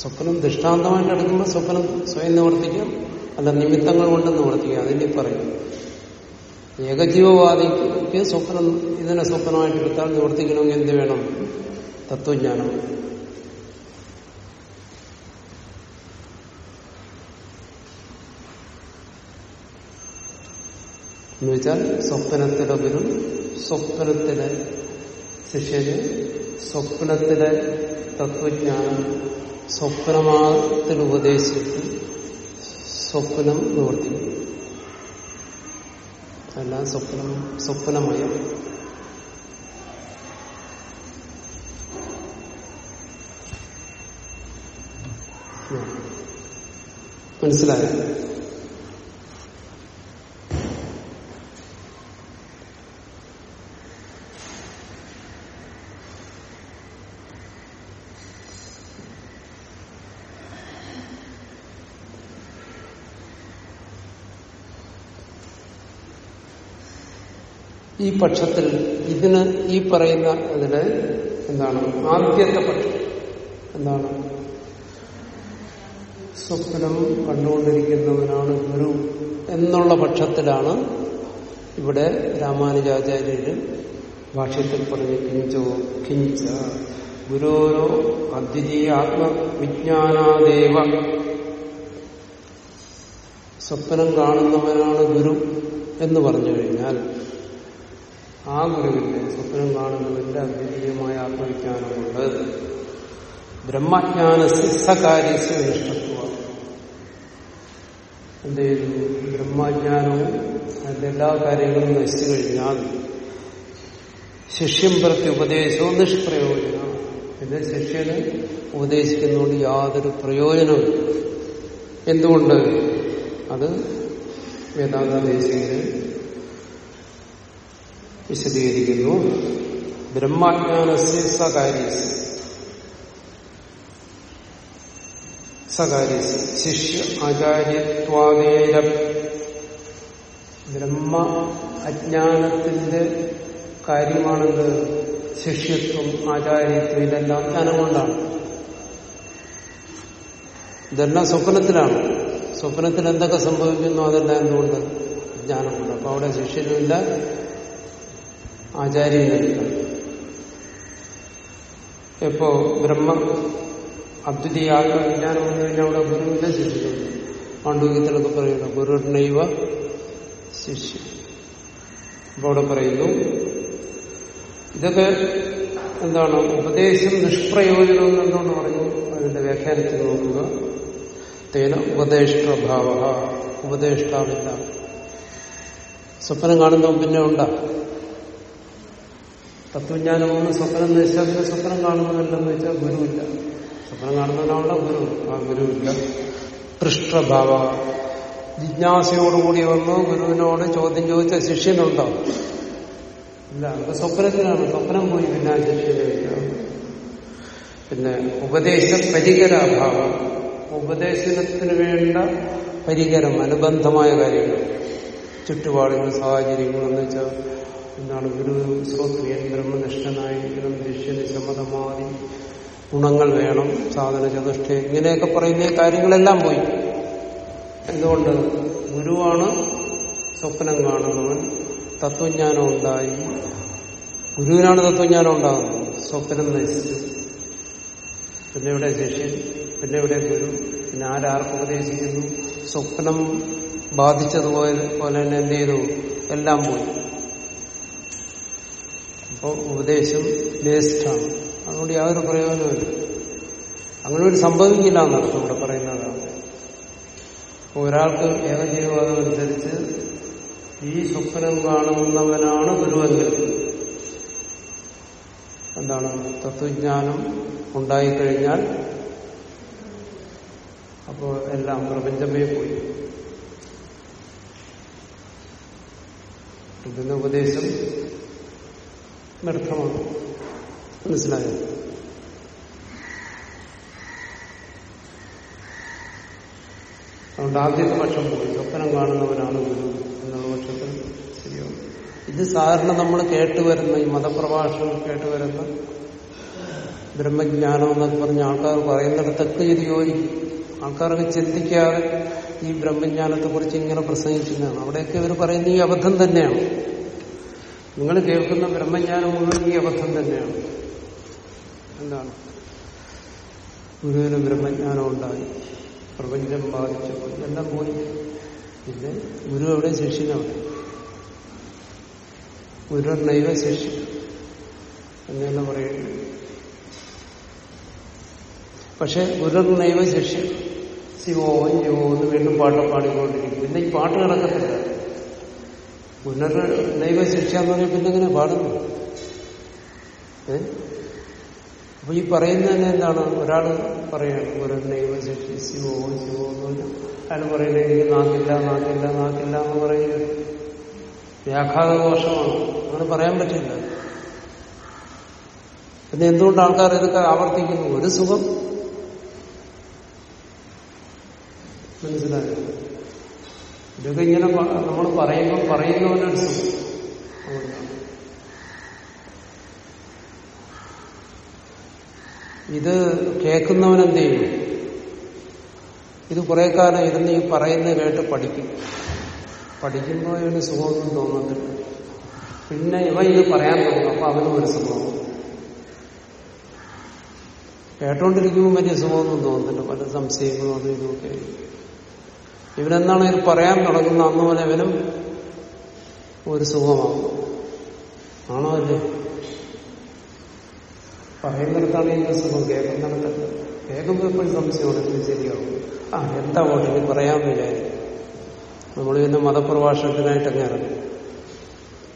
A: സ്വപ്നം ദൃഷ്ടാന്തമായിട്ട് എടുക്കുമ്പോൾ സ്വപ്നം സ്വയം നിവർത്തിക്കാം അല്ല നിമിത്തങ്ങൾ കൊണ്ട് നിവർത്തിക്കാം അതിന്റെ പറയും. ഏകജീവവാദിക്ക് സ്വപ്നം ഇതിനെ സ്വപ്നമായിട്ട് എടുത്താൽ നിവർത്തിക്കണമെങ്കിൽ എന്ത് വേണം? തത്വജ്ഞാനം. എന്നുവെച്ചാൽ സ്വപ്നത്തിലൊരു സ്വപ്നത്തിലെ ശിഷ്യന് സ്വപ്നത്തിലെ തത്വജ്ഞാനം സ്വപ്നമാത്തിൽ ഉപദേശിച്ച് സ്വപ്നം നിവർത്തിക്കും അല്ല സ്വപ്നം സ്വപ്നമയം. മനസ്സിലായി? ഈ പക്ഷത്തിൽ ഇതിന് ഈ പറയുന്ന അതിൽ എന്താണ്? ആദ്യത്തെ പക്ഷം എന്താണ്? സ്വപ്നം കണ്ടുകൊണ്ടിരിക്കുന്നവനാണ് ഗുരു എന്നുള്ള പക്ഷത്തിലാണ് ഇവിടെ രാമാനുജാചാര്യര് ഭാഷ്യത്തിൽ പറഞ്ഞ് കിഞ്ചോ കിഞ്ച ഗുരോരോ അദ്വിതീയ ആത്മവിജ്ഞാനാദേവ. സ്വപ്നം കാണുന്നവനാണ് ഗുരു എന്ന് പറഞ്ഞു കഴിഞ്ഞാൽ ആ ഗുരുവിന്റെ സ്വപ്നം കാണുന്നതിന്റെ അദ്വിതീയമായ ആത്മവിജ്ഞാനമുണ്ട്. ബ്രഹ്മജ്ഞാന ബ്രഹ്മജ്ഞാനസ് സകാര്യസ് നിഷ്ഠത്വ. എന്ത് ചെയ്തു ബ്രഹ്മജ്ഞാനവും അതിന്റെ എല്ലാ കാര്യങ്ങളും നശിച്ചു കഴിഞ്ഞാൽ ശിഷ്യം പ്രത്യ ഉപദേശവും നിഷ്പ്രയോജന പിന്നെ ശിഷ്യന് ഉപദേശിക്കുന്നതുകൊണ്ട് യാതൊരു പ്രയോജനവും എന്തുകൊണ്ട്? അത് വേദാന്ത ദേശീയരെ വിശദീകരിക്കുന്നു. ബ്രഹ്മജ്ഞാനസ്യ സകാര്യസ് സകാര്യസ് ശിഷ്യ ആചാര്യത്വാദേര ബ്രഹ്മ അജ്ഞാനത്തിന്റെ കാര്യമാണെന്ന് ശിഷ്യത്വം ആചാര്യത്വം ഇതെല്ലാം ജ്ഞാനം കൊണ്ടാണ് ഇതെല്ലാം സ്വപ്നത്തിലാണ്. സ്വപ്നത്തിൽ എന്തൊക്കെ സംഭവിക്കുന്നു അതെല്ലാം എന്തുകൊണ്ട്? ജ്ഞാനം കൊണ്ട് അപ്പൊ അവിടെ ശിഷ്യനുമില്ല ആചാര്യനുമില്ല. എപ്പോ? ബ്രഹ്മ അദ്വിതീയ ആത്മവിജ്ഞാനം വന്നു കഴിഞ്ഞാൽ അവിടെ ഗുരുവിന്റെ ശിഷ്യനുമില്ല പാണ്ഡുക്യത്തിലൊക്കെ പറയുന്നു ഗുരുനൈവ ശിഷ്യ. അപ്പൊ അവിടെ പറയുന്നു ഇതൊക്കെ എന്താണ്? ഉപദേശം നിഷ്പ്രയോജനം എന്നുകൊണ്ട് പറഞ്ഞു അതിന്റെ വ്യാഖ്യാനത്തിൽ നോക്കുക. തേന ഉപദേഷ്ടഭാവ ഉപദേഷ്ടാവില്ല. സ്വപ്നം കാണുന്നവൻ പിന്നെ ഉണ്ടാ. തത്വജ്ഞാനം ഒന്ന് സ്വപ്നം നശിച്ചാൽ സ്വപ്നം കാണുന്നതല്ലെന്ന് വെച്ചാൽ ഗുരുവില്ല. സ്വപ്നം കാണുന്നതിനാണല്ലോ ഗുരു. ആ ഗുരുവില്ല. പൃഷ്ഠഭാവ. ജിജ്ഞാസയോടുകൂടി വന്ന് ഗുരുവിനോട് ചോദ്യം ചോദിച്ച ശിഷ്യനുണ്ടോ? ഇല്ല അത് സ്വപ്നത്തിലാണ്. സ്വപ്നം പോയി പിന്നെ ആ ശിഷ്യനെ പിന്നെ ഉപദേശ പരികരാഭാവം. ഉപദേശത്തിന് വേണ്ട പരികരം അനുബന്ധമായ കാര്യങ്ങൾ. ചുറ്റുപാടുകൾ സാഹചര്യങ്ങൾ എന്ന് വെച്ചാൽ എന്താണ് ഗുരു ശ്രോത്രിയൻ ബ്രഹ്മനിഷ്ഠനായിരിക്കണം ശിഷ്യന് സമ്മതമാതി ഗുണങ്ങൾ വേണം സാധന ചതുഷ്ട ഇങ്ങനെയൊക്കെ പറയുന്ന കാര്യങ്ങളെല്ലാം പോയി. എന്തുകൊണ്ട്? ഗുരുവാണ് സ്വപ്നം കാണുന്നവൻ തത്വജ്ഞാനം ഉണ്ടായി. ഗുരുവിനാണ് തത്വജ്ഞാനം ഉണ്ടാകുന്നത് സ്വപ്നം നശിച്ചു. പിന്നെ ഇവിടെ ശിഷ്യൻ? പിന്നെ ഇവിടെ ഗുരു? പിന്നെ ആരാർക്ക് ഉപദേശിക്കുന്നു? സ്വപ്നം ബാധിച്ചതുപോലെ പോലെ തന്നെ എന്ത് ചെയ്തു? എല്ലാം പോയി. അപ്പോൾ ഉപദേശം വേസ്റ്റാണ് അതുകൊണ്ട് യാതൊരു പ്രയോജനമില്ല അങ്ങനെ ഒരു സംഭവിക്കില്ല എന്നർത്ഥം ഇവിടെ പറയുന്നതാണ് ഒരാൾക്ക് ഏകജീവവാദം അനുസരിച്ച് ഈ സ്വപ്നം കാണുന്നവനാണ് ഗുരുവെങ്കിൽ എന്താണ്? തത്വജ്ഞാനം ഉണ്ടായിക്കഴിഞ്ഞാൽ അപ്പോൾ എല്ലാം പ്രപഞ്ചമേ പോയി. ഇതിന്റെ ഉപദേശം വ്യർത്ഥമാണ്. മനസ്സിലായോ? അതുകൊണ്ട് ആദ്യത്തെ പക്ഷം പോയി. സ്വപ്നം കാണുന്നവരാണ് ഗുരു എന്നുള്ള പക്ഷത്തിൽ ശരിയാവും. ഇത് സാധാരണ നമ്മൾ കേട്ടുവരുന്ന ഈ മതപ്രഭാഷണം കേട്ടുവരുന്ന ബ്രഹ്മജ്ഞാനം എന്നൊക്കെ പറഞ്ഞ ആൾക്കാർ പറയുന്നിടത്തൊക്കെ ഇത് യോജിക്കും. ആൾക്കാർക്ക് ചിന്തിക്കാതെ ഈ ബ്രഹ്മജ്ഞാനത്തെ കുറിച്ച് ഇങ്ങനെ പ്രസംഗിക്കുന്നതാണ്. അവിടെയൊക്കെ ഇവർ പറയുന്ന ഈ അബദ്ധം തന്നെയാണ്. നിങ്ങൾ കേൾക്കുന്ന ബ്രഹ്മജ്ഞാനം മുഴുവൻ ഈ അബദ്ധം തന്നെയാണ്. എന്താണ് ഗുരുവിന് ബ്രഹ്മജ്ഞാനം ഉണ്ടായി പ്രപഞ്ചം ബാധിച്ചു എല്ലാം പോയി. പിന്നെ ഗുരു ശിഷ്യനവിടെ ഗുരു നൈവ ശിഷ്യ എന്നെല്ലാം പറയുന്നു. പക്ഷെ ഗുരു നൈവ ശിഷ്യ ശിവോ ജിവോ എന്ന് വീണ്ടും പാട്ട് പാടിക്കൊണ്ടിരിക്കും. പിന്നെ ഈ പാട്ട് കിടക്കത്തില്ല പുനർ നൈവ ശിക്ഷ എന്ന് പറഞ്ഞാൽ പിന്നെ എങ്ങനെ പാടുന്നു അപ്പൊ ഈ പറയുന്നതന്നെ എന്താണ്? ഒരാൾ പറയാണ് ഒരു നൈവ ശിക്ഷ ശിവോ ശിവോ അയാൾ പറയുന്നത് എനിക്ക് നാക്കില്ല നാക്കില്ല നാക്കില്ല എന്ന് പറയുന്നത് വ്യാഘാത ദോഷമാണ് അങ്ങനെ പറയാൻ പറ്റില്ല. പിന്നെ എന്തുകൊണ്ട് ആൾക്കാർ ഇതൊക്കെ ആവർത്തിക്കുന്നു? ഒരു സുഖം. മനസ്സിലായോ? ഇതൊക്കെ ഇങ്ങനെ നമ്മൾ പറയുമ്പോൾ പറയുന്നവനൊരു സുഖം. ഇത് കേൾക്കുന്നവൻ എന്ത് ചെയ്യും? ഇത് കുറെ കാലം ഇരുന്ന് ഈ പറയുന്നത് കേട്ട് പഠിക്കും. പഠിക്കുമ്പോൾ ഇവന് സുഖമൊന്നും തോന്നത്തില്ല. പിന്നെ ഇവ ഇത് പറയാൻ തുടങ്ങും. അപ്പൊ അവനും ഒരു സുഖമാവും കേട്ടോണ്ടിരിക്കുമ്പോൾ വലിയ സുഖമൊന്നും തോന്നുന്നില്ല പല സംശയങ്ങളും അതും ഇതുമൊക്കെ ഇവനെന്താണ് ഇത് പറയാൻ തുടങ്ങുന്ന അന്നുപോലെ ഇവനും ഒരു സുഖമാവും. ആണോ അല്ലേ? പറയുന്നിടത്താണ് ഇതിന്റെ സുഖം കേൾക്കുന്നിടത്തല്ല കേൾക്കുമ്പോൾ എപ്പോഴും സംശയമാണ് ഇത് ശരിയാവും. ആ എന്താ പോട്ടെ പറയാൻ വിചാരിക്കും. നമ്മൾ പിന്നെ മതപ്രഭാഷണത്തിനായിട്ട് അങ്ങ് ഇറങ്ങി.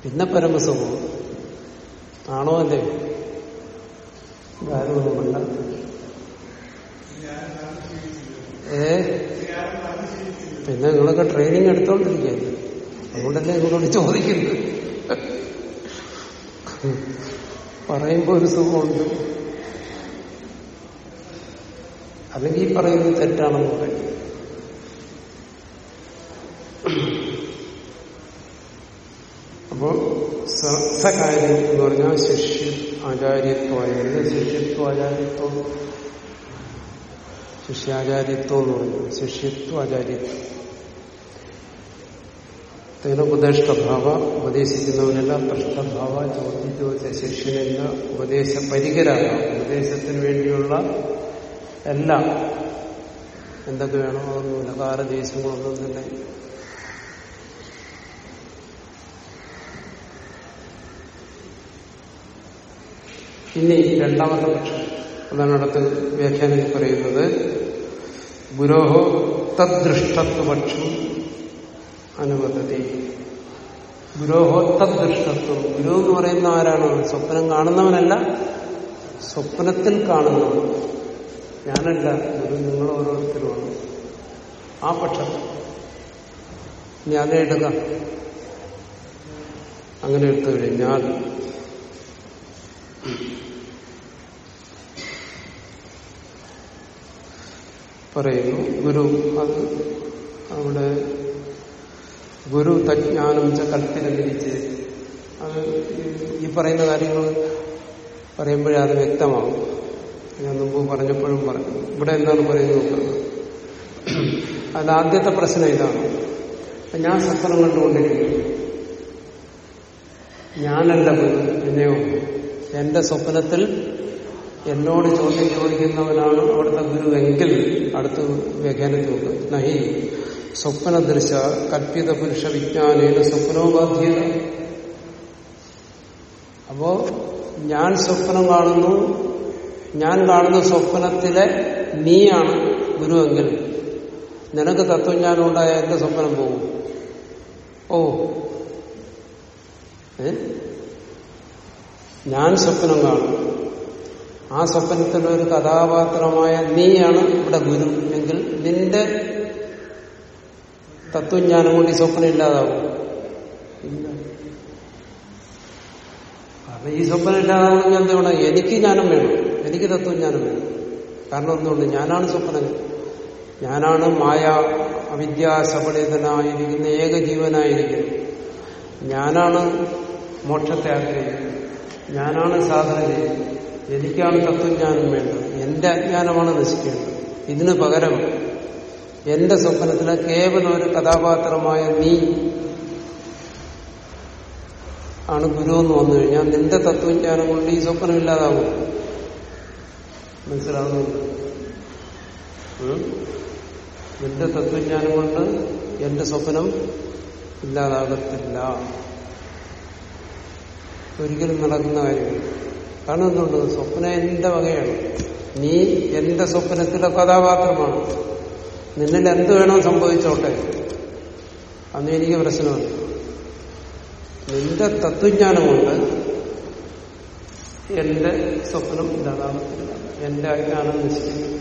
A: പിന്നെ പരമസുഖം ആണോ അല്ലേ? വേണ്ട ഏ? പിന്നെ നിങ്ങളൊക്കെ ട്രെയിനിങ് എടുത്തോണ്ടിരിക്കുകയായിരുന്നു അതുകൊണ്ടല്ലേ നിങ്ങളോട് ചോദിക്കുന്നത്? പറയുമ്പോൾ ഒരു സുഖമുണ്ട്. അല്ലെങ്കിൽ ഈ പറയുന്നത് തെറ്റാണെന്ന് പറയും അപ്പോ സകാര്യം എന്ന് പറഞ്ഞാൽ ശിഷ്യ ആചാര്യത്വമായിരുന്നു ശിഷ്യത്വ ആചാര്യത്വം. ശിഷ്യാചാര്യത്വം എന്ന് പറഞ്ഞു. ശിഷ്യത്വ ആചാര്യത്വം. തേനോപദേഷ്ടഭാവ ഉപദേശിക്കുന്നവനല്ല പൃഷ്ഠഭാവ ചോദ്യം ശിഷ്യനല്ല ഉപദേശ പരികരാകാം ഉപദേശത്തിന് വേണ്ടിയുള്ള എല്ലാം എന്തൊക്കെ വേണോ അതൊന്നുമില്ല. കാലദേശങ്ങളൊന്നും തന്നെ. ഇനി രണ്ടാമത്തെ പക്ഷം അതാണ് അടുത്ത് വ്യാഖ്യാനം പറയുന്നത്. ഗുരോഹോ തദ്ദൃഷ്ടത്വപക്ഷം അനുബദ്ധതി ഗുരോഹോത്തദൃഷ്ടത്വം ഗുരു എന്ന് പറയുന്ന ആരാണ്? സ്വപ്നം കാണുന്നവനല്ല സ്വപ്നത്തിൽ കാണുന്നവൻ. ഞാനല്ല ഗുരു നിങ്ങൾ ഓരോരുത്തരുമാണ്. ആ പക്ഷം എടുക്കാം അങ്ങനെ എടുത്തു കഴിഞ്ഞാൽ പറയുന്നു ഗുരു അത് അവിടെ ഗുരു തജ്ഞാനം ച കൽപ്പിതമിരിച്ച് അത് ഈ പറയുന്ന കാര്യങ്ങൾ പറയുമ്പോഴേ അത് വ്യക്തമാകും ഞാൻ മുമ്പ് പറഞ്ഞപ്പോഴും പറഞ്ഞു. ഇവിടെ എന്താണ് പറയുന്നത് അത് ആദ്യത്തെ പ്രശ്നം ഇതാണ്. ഞാൻ സ്വപ്നം കണ്ടുകൊണ്ടിരിക്കുന്നു. ഞാനല്ല ഗുരു പിന്നെയോ എന്റെ സ്വപ്നത്തിൽ എന്നോട് ചോദ്യം ചോദിക്കുന്നവനാണ് അവിടുത്തെ ഗുരുവെങ്കിൽ അടുത്ത് വ്യാഖ്യാനത്തിൽ നോക്കുന്നത് നഹി. സ്വപ്ന ദൃശ കൽപ്പിത പുരുഷ വിജ്ഞാനേന സ്വപ്നോപാധ്യത. അപ്പോ ഞാൻ സ്വപ്നം കാണുന്നു ഞാൻ കാണുന്ന സ്വപ്നത്തിലെ നീയാണ് ഗുരുവെങ്കിൽ നിനക്ക് തത്വജ്ഞാനം ഉണ്ടായ എന്റെ സ്വപ്നം പോകും? ഓ ഞാൻ സ്വപ്നം കാണും ആ സ്വപ്നത്തിലൊരു കഥാപാത്രമായ നീയാണ് ഇവിടെ ഗുരു എങ്കിൽ നിന്റെ തത്വജ്ഞാനം കൊണ്ട് ഈ സ്വപ്നം ഇല്ലാതാവും. ഇല്ല കാരണം ഈ സ്വപ്നം ഇല്ലാതാവണമെങ്കിൽ എന്ത് വേണം എനിക്ക് ജ്ഞാനം വേണം. എനിക്ക് തത്വജ്ഞാനം വേണം. കാരണം എന്തുകൊണ്ട്? ഞാനാണ് സ്വപ്നം ഞാനാണ് മായ അവിദ്യാസപളിതനായിരിക്കുന്ന ഏകജീവനായിരിക്കുന്നത് ഞാനാണ് മോക്ഷത്തെ ആഗ്രഹിക്കുന്നത്. ഞാനാണ് സാധന ചെയ്യുന്നത്. എനിക്കാണ് തത്വജ്ഞാനം വേണ്ടത്. എന്റെ അജ്ഞാനമാണ് നശിക്കേണ്ടത്. ഇതിനു പകരം എന്റെ സ്വപ്നത്തിലെ കേവലം ഒരു കഥാപാത്രമായ നീ ആണ് ഗുരു എന്ന് വന്നു കഴിഞ്ഞാൽ നിന്റെ തത്വജ്ഞാനം കൊണ്ട് ഈ സ്വപ്നം ഇല്ലാതാകും മനസ്സിലാകുന്നുണ്ട് നിന്റെ തത്വജ്ഞാനം കൊണ്ട് എന്റെ സ്വപ്നം ഇല്ലാതാകത്തില്ല. ഒരിക്കലും നടക്കുന്ന കാര്യമില്ല. കാരണം എന്തുകൊണ്ട്? സ്വപ്നം എന്റെ വകയാണ്. നീ എന്റെ സ്വപ്നത്തിലെ കഥാപാത്രമാണ്. നിന്നിൽ എന്ത് വേണോ സംഭവിച്ചോട്ടെ? അന്ന് എനിക്ക് പ്രശ്നമാണ് നിന്റെ തത്വജ്ഞാനം കൊണ്ട് എന്റെ സ്വപ്നം ഇല്ലാതാകത്തില്ല എന്റെ അജ്ഞാനം നിശ്ചയിക്കും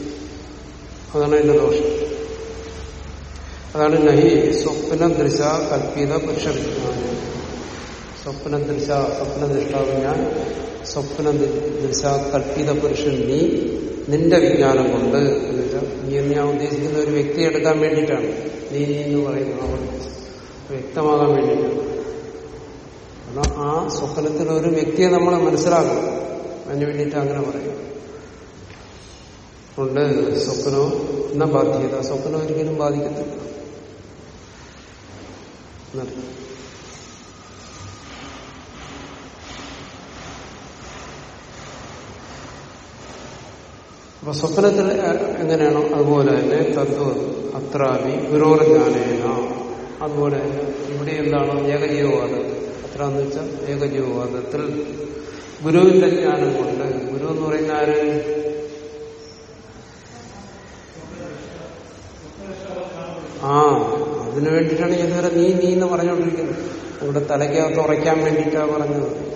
A: അതാണ് എന്റെ ദോഷം. അതാണ് നഹി സ്വപ്ന ദൃശ കൽപ്പിത പുരുഷ സ്വപ്ന ദൃശ സ്വപ്ന ദൃഷ്ടാവ് ഞാൻ സ്വപ്ന ദൃശ കൽപ്പിത പുരുഷൻ നീ നിന്റെ വിജ്ഞാനം കൊണ്ട് നീ എന്ന് ഞാൻ ഉദ്ദേശിക്കുന്ന ഒരു വ്യക്തി എടുക്കാൻ വേണ്ടിയിട്ടാണ്. നീ നീ എന്ന് പറയുന്നത് അവിടെ വ്യക്തമാകാൻ വേണ്ടിയിട്ടാണ്. ആ സ്വപ്നത്തിൽ ഒരു വ്യക്തിയെ നമ്മൾ മനസ്സിലാക്കണം. അതിന് വേണ്ടിയിട്ട് അങ്ങനെ പറയും. ഉണ്ട് സ്വപ്നം എന്ന ബാധ്യത സ്വപ്നം ഒരിക്കലും ബാധിക്കത്തില്ല. അപ്പൊ സ്വപ്നത്തിൽ എങ്ങനെയാണോ അതുപോലെ തന്നെ തത്വ അത്രാവി ഗുരോർജ്ഞാനേന അതുപോലെ തന്നെ. ഇവിടെ എന്താണ് ഏകജീവവാദം. അത്ര എന്ന് വെച്ചാൽ ഏകജീവവാദത്തിൽ ഗുരുവിന്റെ ജ്ഞാനം കൊണ്ട്. ഗുരു എന്ന് പറയുന്ന ആര്? ആ അതിനു വേണ്ടിയിട്ടാണ് ഇതുവരെ നീ നീ എന്ന് പറഞ്ഞുകൊണ്ടിരിക്കുന്നത്. ഇവിടെ തലയ്ക്കകത്ത് ഉറയ്ക്കാൻ വേണ്ടിയിട്ടാണ് പറഞ്ഞത്.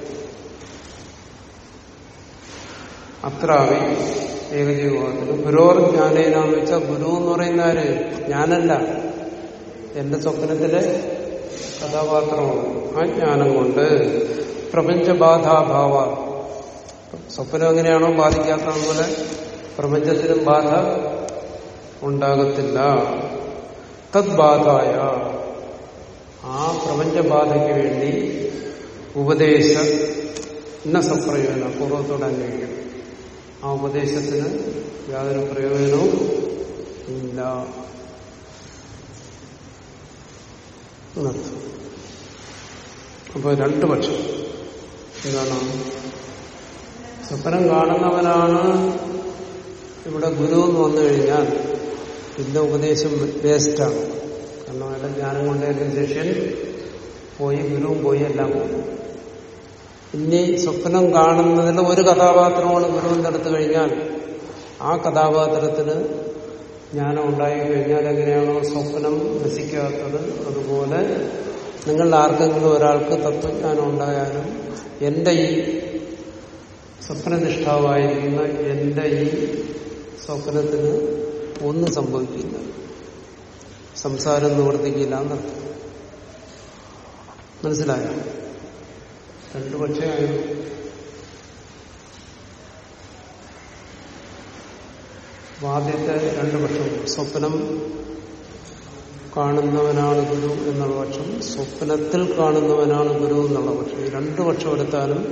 A: അത്രാവി ഏകജീവത്തിൽ ഗുരുവർ ജ്ഞാനേനാന്ന് വെച്ചാൽ ഗുരു എന്ന് പറയുന്ന ആര്? ഞാനല്ല. എന്റെ സ്വപ്നത്തിലെ കഥാപാത്രമാണ്. ആ ജ്ഞാനം കൊണ്ട് പ്രപഞ്ചബാധാഭാവ. സ്വപ്നം എങ്ങനെയാണോ ബാധിക്കാത്തതുപോലെ പ്രപഞ്ചത്തിനും ബാധ ഉണ്ടാകത്തില്ല. തദ്ബാധായ. ആ പ്രപഞ്ചബാധയ്ക്ക് വേണ്ടി ഉപദേശം ഇന്ന സപ്രയോജന പൂർവത്തോടെ അന്വേഷിക്കണം ആ ഉപദേശത്തിന് യാതൊരു പ്രയോജനവും ഇല്ല. അപ്പൊ രണ്ടു പക്ഷം. എന്താണ്? സ്വപ്നം കാണുന്നവനാണ് ഇവിടെ ഗുരു എന്ന് വന്നു കഴിഞ്ഞാൽ ഇന്ന ഉപദേശം വേസ്റ്റാണ് കാരണം അയാളുടെ ജ്ഞാനം കൊണ്ടേ ശിഷ്യൻ പോയി ഗുരുവും പോയി എല്ലാം പോയി ഇനി സ്വപ്നം കാണുന്നതിൽ ഒരു കഥാപാത്രമാണ് ഗുരുവിന്റെ അടുത്ത് കഴിഞ്ഞാൽ ആ കഥാപാത്രത്തിന് ജ്ഞാനം ഉണ്ടായി കഴിഞ്ഞാൽ എങ്ങനെയാണോ സ്വപ്നം നശിക്കാത്തത് അതുപോലെ നിങ്ങളുടെ ആർക്കെങ്കിലും ഒരാൾക്ക് തത്വജ്ഞാനം ഉണ്ടായാലും എന്റെ ഈ സ്വപ്നനിഷ്ഠാവായിരിക്കുന്ന എന്റെ ഈ സ്വപ്നത്തിന് ഒന്നും സംഭവിക്കില്ല. സംസാരം നിവർത്തിക്കില്ല എന്നർത്ഥം. മനസ്സിലായോ? രണ്ടു പക്ഷയായിരുന്നു ആദ്യത്തെ രണ്ട് പക്ഷം സ്വപ്നം കാണുന്നവനാണ് ഗുരു എന്നുള്ള പക്ഷം സ്വപ്നത്തിൽ കാണുന്നവനാണ് ഗുരു എന്നുള്ള പക്ഷം. ഈ രണ്ടു പക്ഷം എടുത്താലും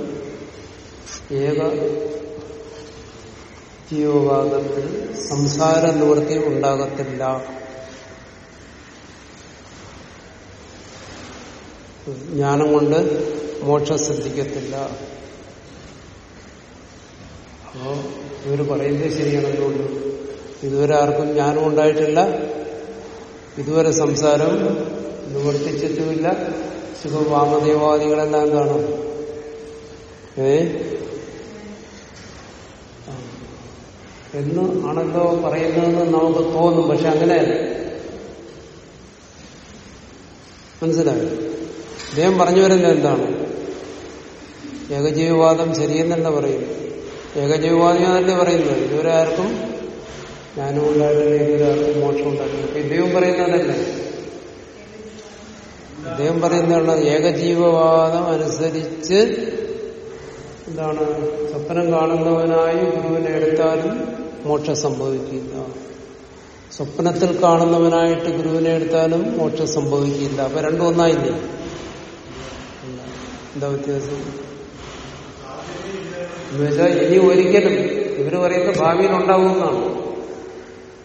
A: ഏക ജീവവാദത്തിൽ സംസാര നിവൃത്തി ഉണ്ടാകത്തില്ല. ജ്ഞാനം കൊണ്ട് മോക്ഷം സിദ്ധിക്കത്തില്ല അപ്പോ ഇവർ പറയുന്നത് ശരിയാണെന്നുള്ളൂ ഇതുവരെ ആർക്കും ജ്ഞാനം ഉണ്ടായിട്ടില്ല. ഇതുവരെ സംസാരം നിവർത്തിച്ചിട്ടുമില്ല. ശുഭവാമദേവാദികളെല്ലാം കാണും. ഏ? എന്ന് ആണല്ലോ പറയുന്നതെന്ന് നമുക്ക് തോന്നും പക്ഷെ അങ്ങനെ മനസ്സിലായി? അദ്ദേഹം പറഞ്ഞു വരുന്നത് എന്താണ്? ഏകജീവവാദം ശരിയെന്നല്ല പറയുന്നത്. ഏകജീവവാദം തന്നെ പറയുന്നത്? ഇതുവരെ ആർക്കും ഞാനും ഉണ്ടായിട്ടില്ല ഇതുവരെ ആർക്കും മോക്ഷം ഉണ്ടായിട്ടില്ല. അപ്പൊ ഇദ്ദേഹം പറയുന്നതല്ലേ. അദ്ദേഹം പറയുന്നതാണ് ഏകജീവവാദം അനുസരിച്ച് എന്താണ് സ്വപ്നം കാണുന്നവനായി ഗുരുവിനെ എടുത്താലും മോക്ഷം സംഭവിക്കില്ല. സ്വപ്നത്തിൽ കാണുന്നവനായിട്ട് ഗുരുവിനെ എടുത്താലും മോക്ഷം സംഭവിക്കില്ല. അപ്പൊ രണ്ടും ഒന്നായില്ലേ? എന്താ വ്യത്യാസം? എന്നുവെച്ചാൽ ഇനി ഒരിക്കലും ഇവർ പറയുന്നത് ഭാവിയിൽ ഉണ്ടാവുമെന്നാണ്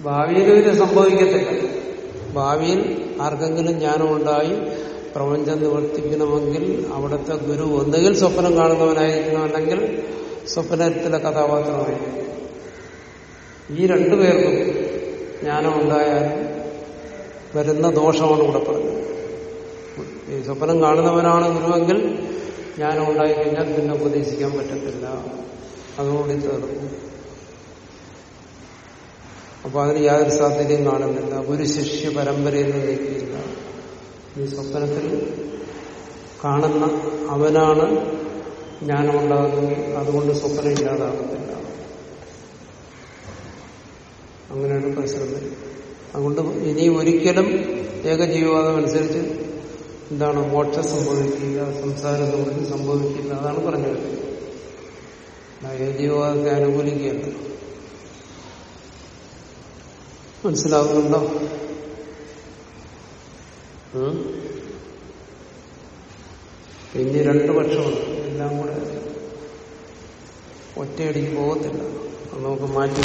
A: ഭാവിയിൽ ഇത് സംഭവിക്കത്തില്ല. ഭാവിയിൽ ആർക്കെങ്കിലും ജ്ഞാനമുണ്ടായി പ്രപഞ്ചം നിവർത്തിക്കണമെങ്കിൽ അവിടുത്തെ ഗുരു ഒന്നുകിൽ സ്വപ്നം കാണുന്നവനായിരിക്കണം അല്ലെങ്കിൽ സ്വപ്നത്തിലെ കഥാപാത്രമായിരിക്കും ഈ രണ്ടുപേർക്കും ജ്ഞാനം ഉണ്ടായാൽ വരുന്ന ദോഷമാണ് ഇവിടെ പറഞ്ഞത്. ഈ സ്വപ്നം കാണുന്നവനാണ് ഗുരുവെങ്കിൽ ജ്ഞാനം ഉണ്ടായിക്കഴിഞ്ഞാൽ പിന്നെ ഉപദേശിക്കാൻ പറ്റത്തില്ല. അതുകൊണ്ട് തീർന്നു. അപ്പൊ അതിന് യാതൊരു സാധ്യതയും കാണുന്നില്ല. ഒരു ശിഷ്യ പരമ്പരയിൽ നീക്കിയില്ല ഈ സ്വപ്നത്തിൽ കാണുന്ന അവനാണ് ജ്ഞാനം ഉണ്ടാകുന്നെങ്കിൽ അതുകൊണ്ട് സ്വപ്നം ഇല്ലാതാകുന്നില്ല അങ്ങനെയാണ് പരിശ്രമം അതുകൊണ്ട് ഇനി ഒരിക്കലും ഏകജീവവാദം അനുസരിച്ച് എന്താണ് മോക്ഷം സംഭവിക്കില്ല സംസാര നമുക്ക് സംഭവിക്കില്ല അതാണ് പറഞ്ഞത്. ഏകജീവവാദത്തെ അനുകൂലിക്കുകയല്ല മനസ്സിലാകുന്നുണ്ടോ പിന്നെ രണ്ടു പക്ഷമുണ്ട് എല്ലാം കൂടെ ഒറ്റയടിക്ക് പോകത്തില്ല. നമുക്ക് മാറ്റി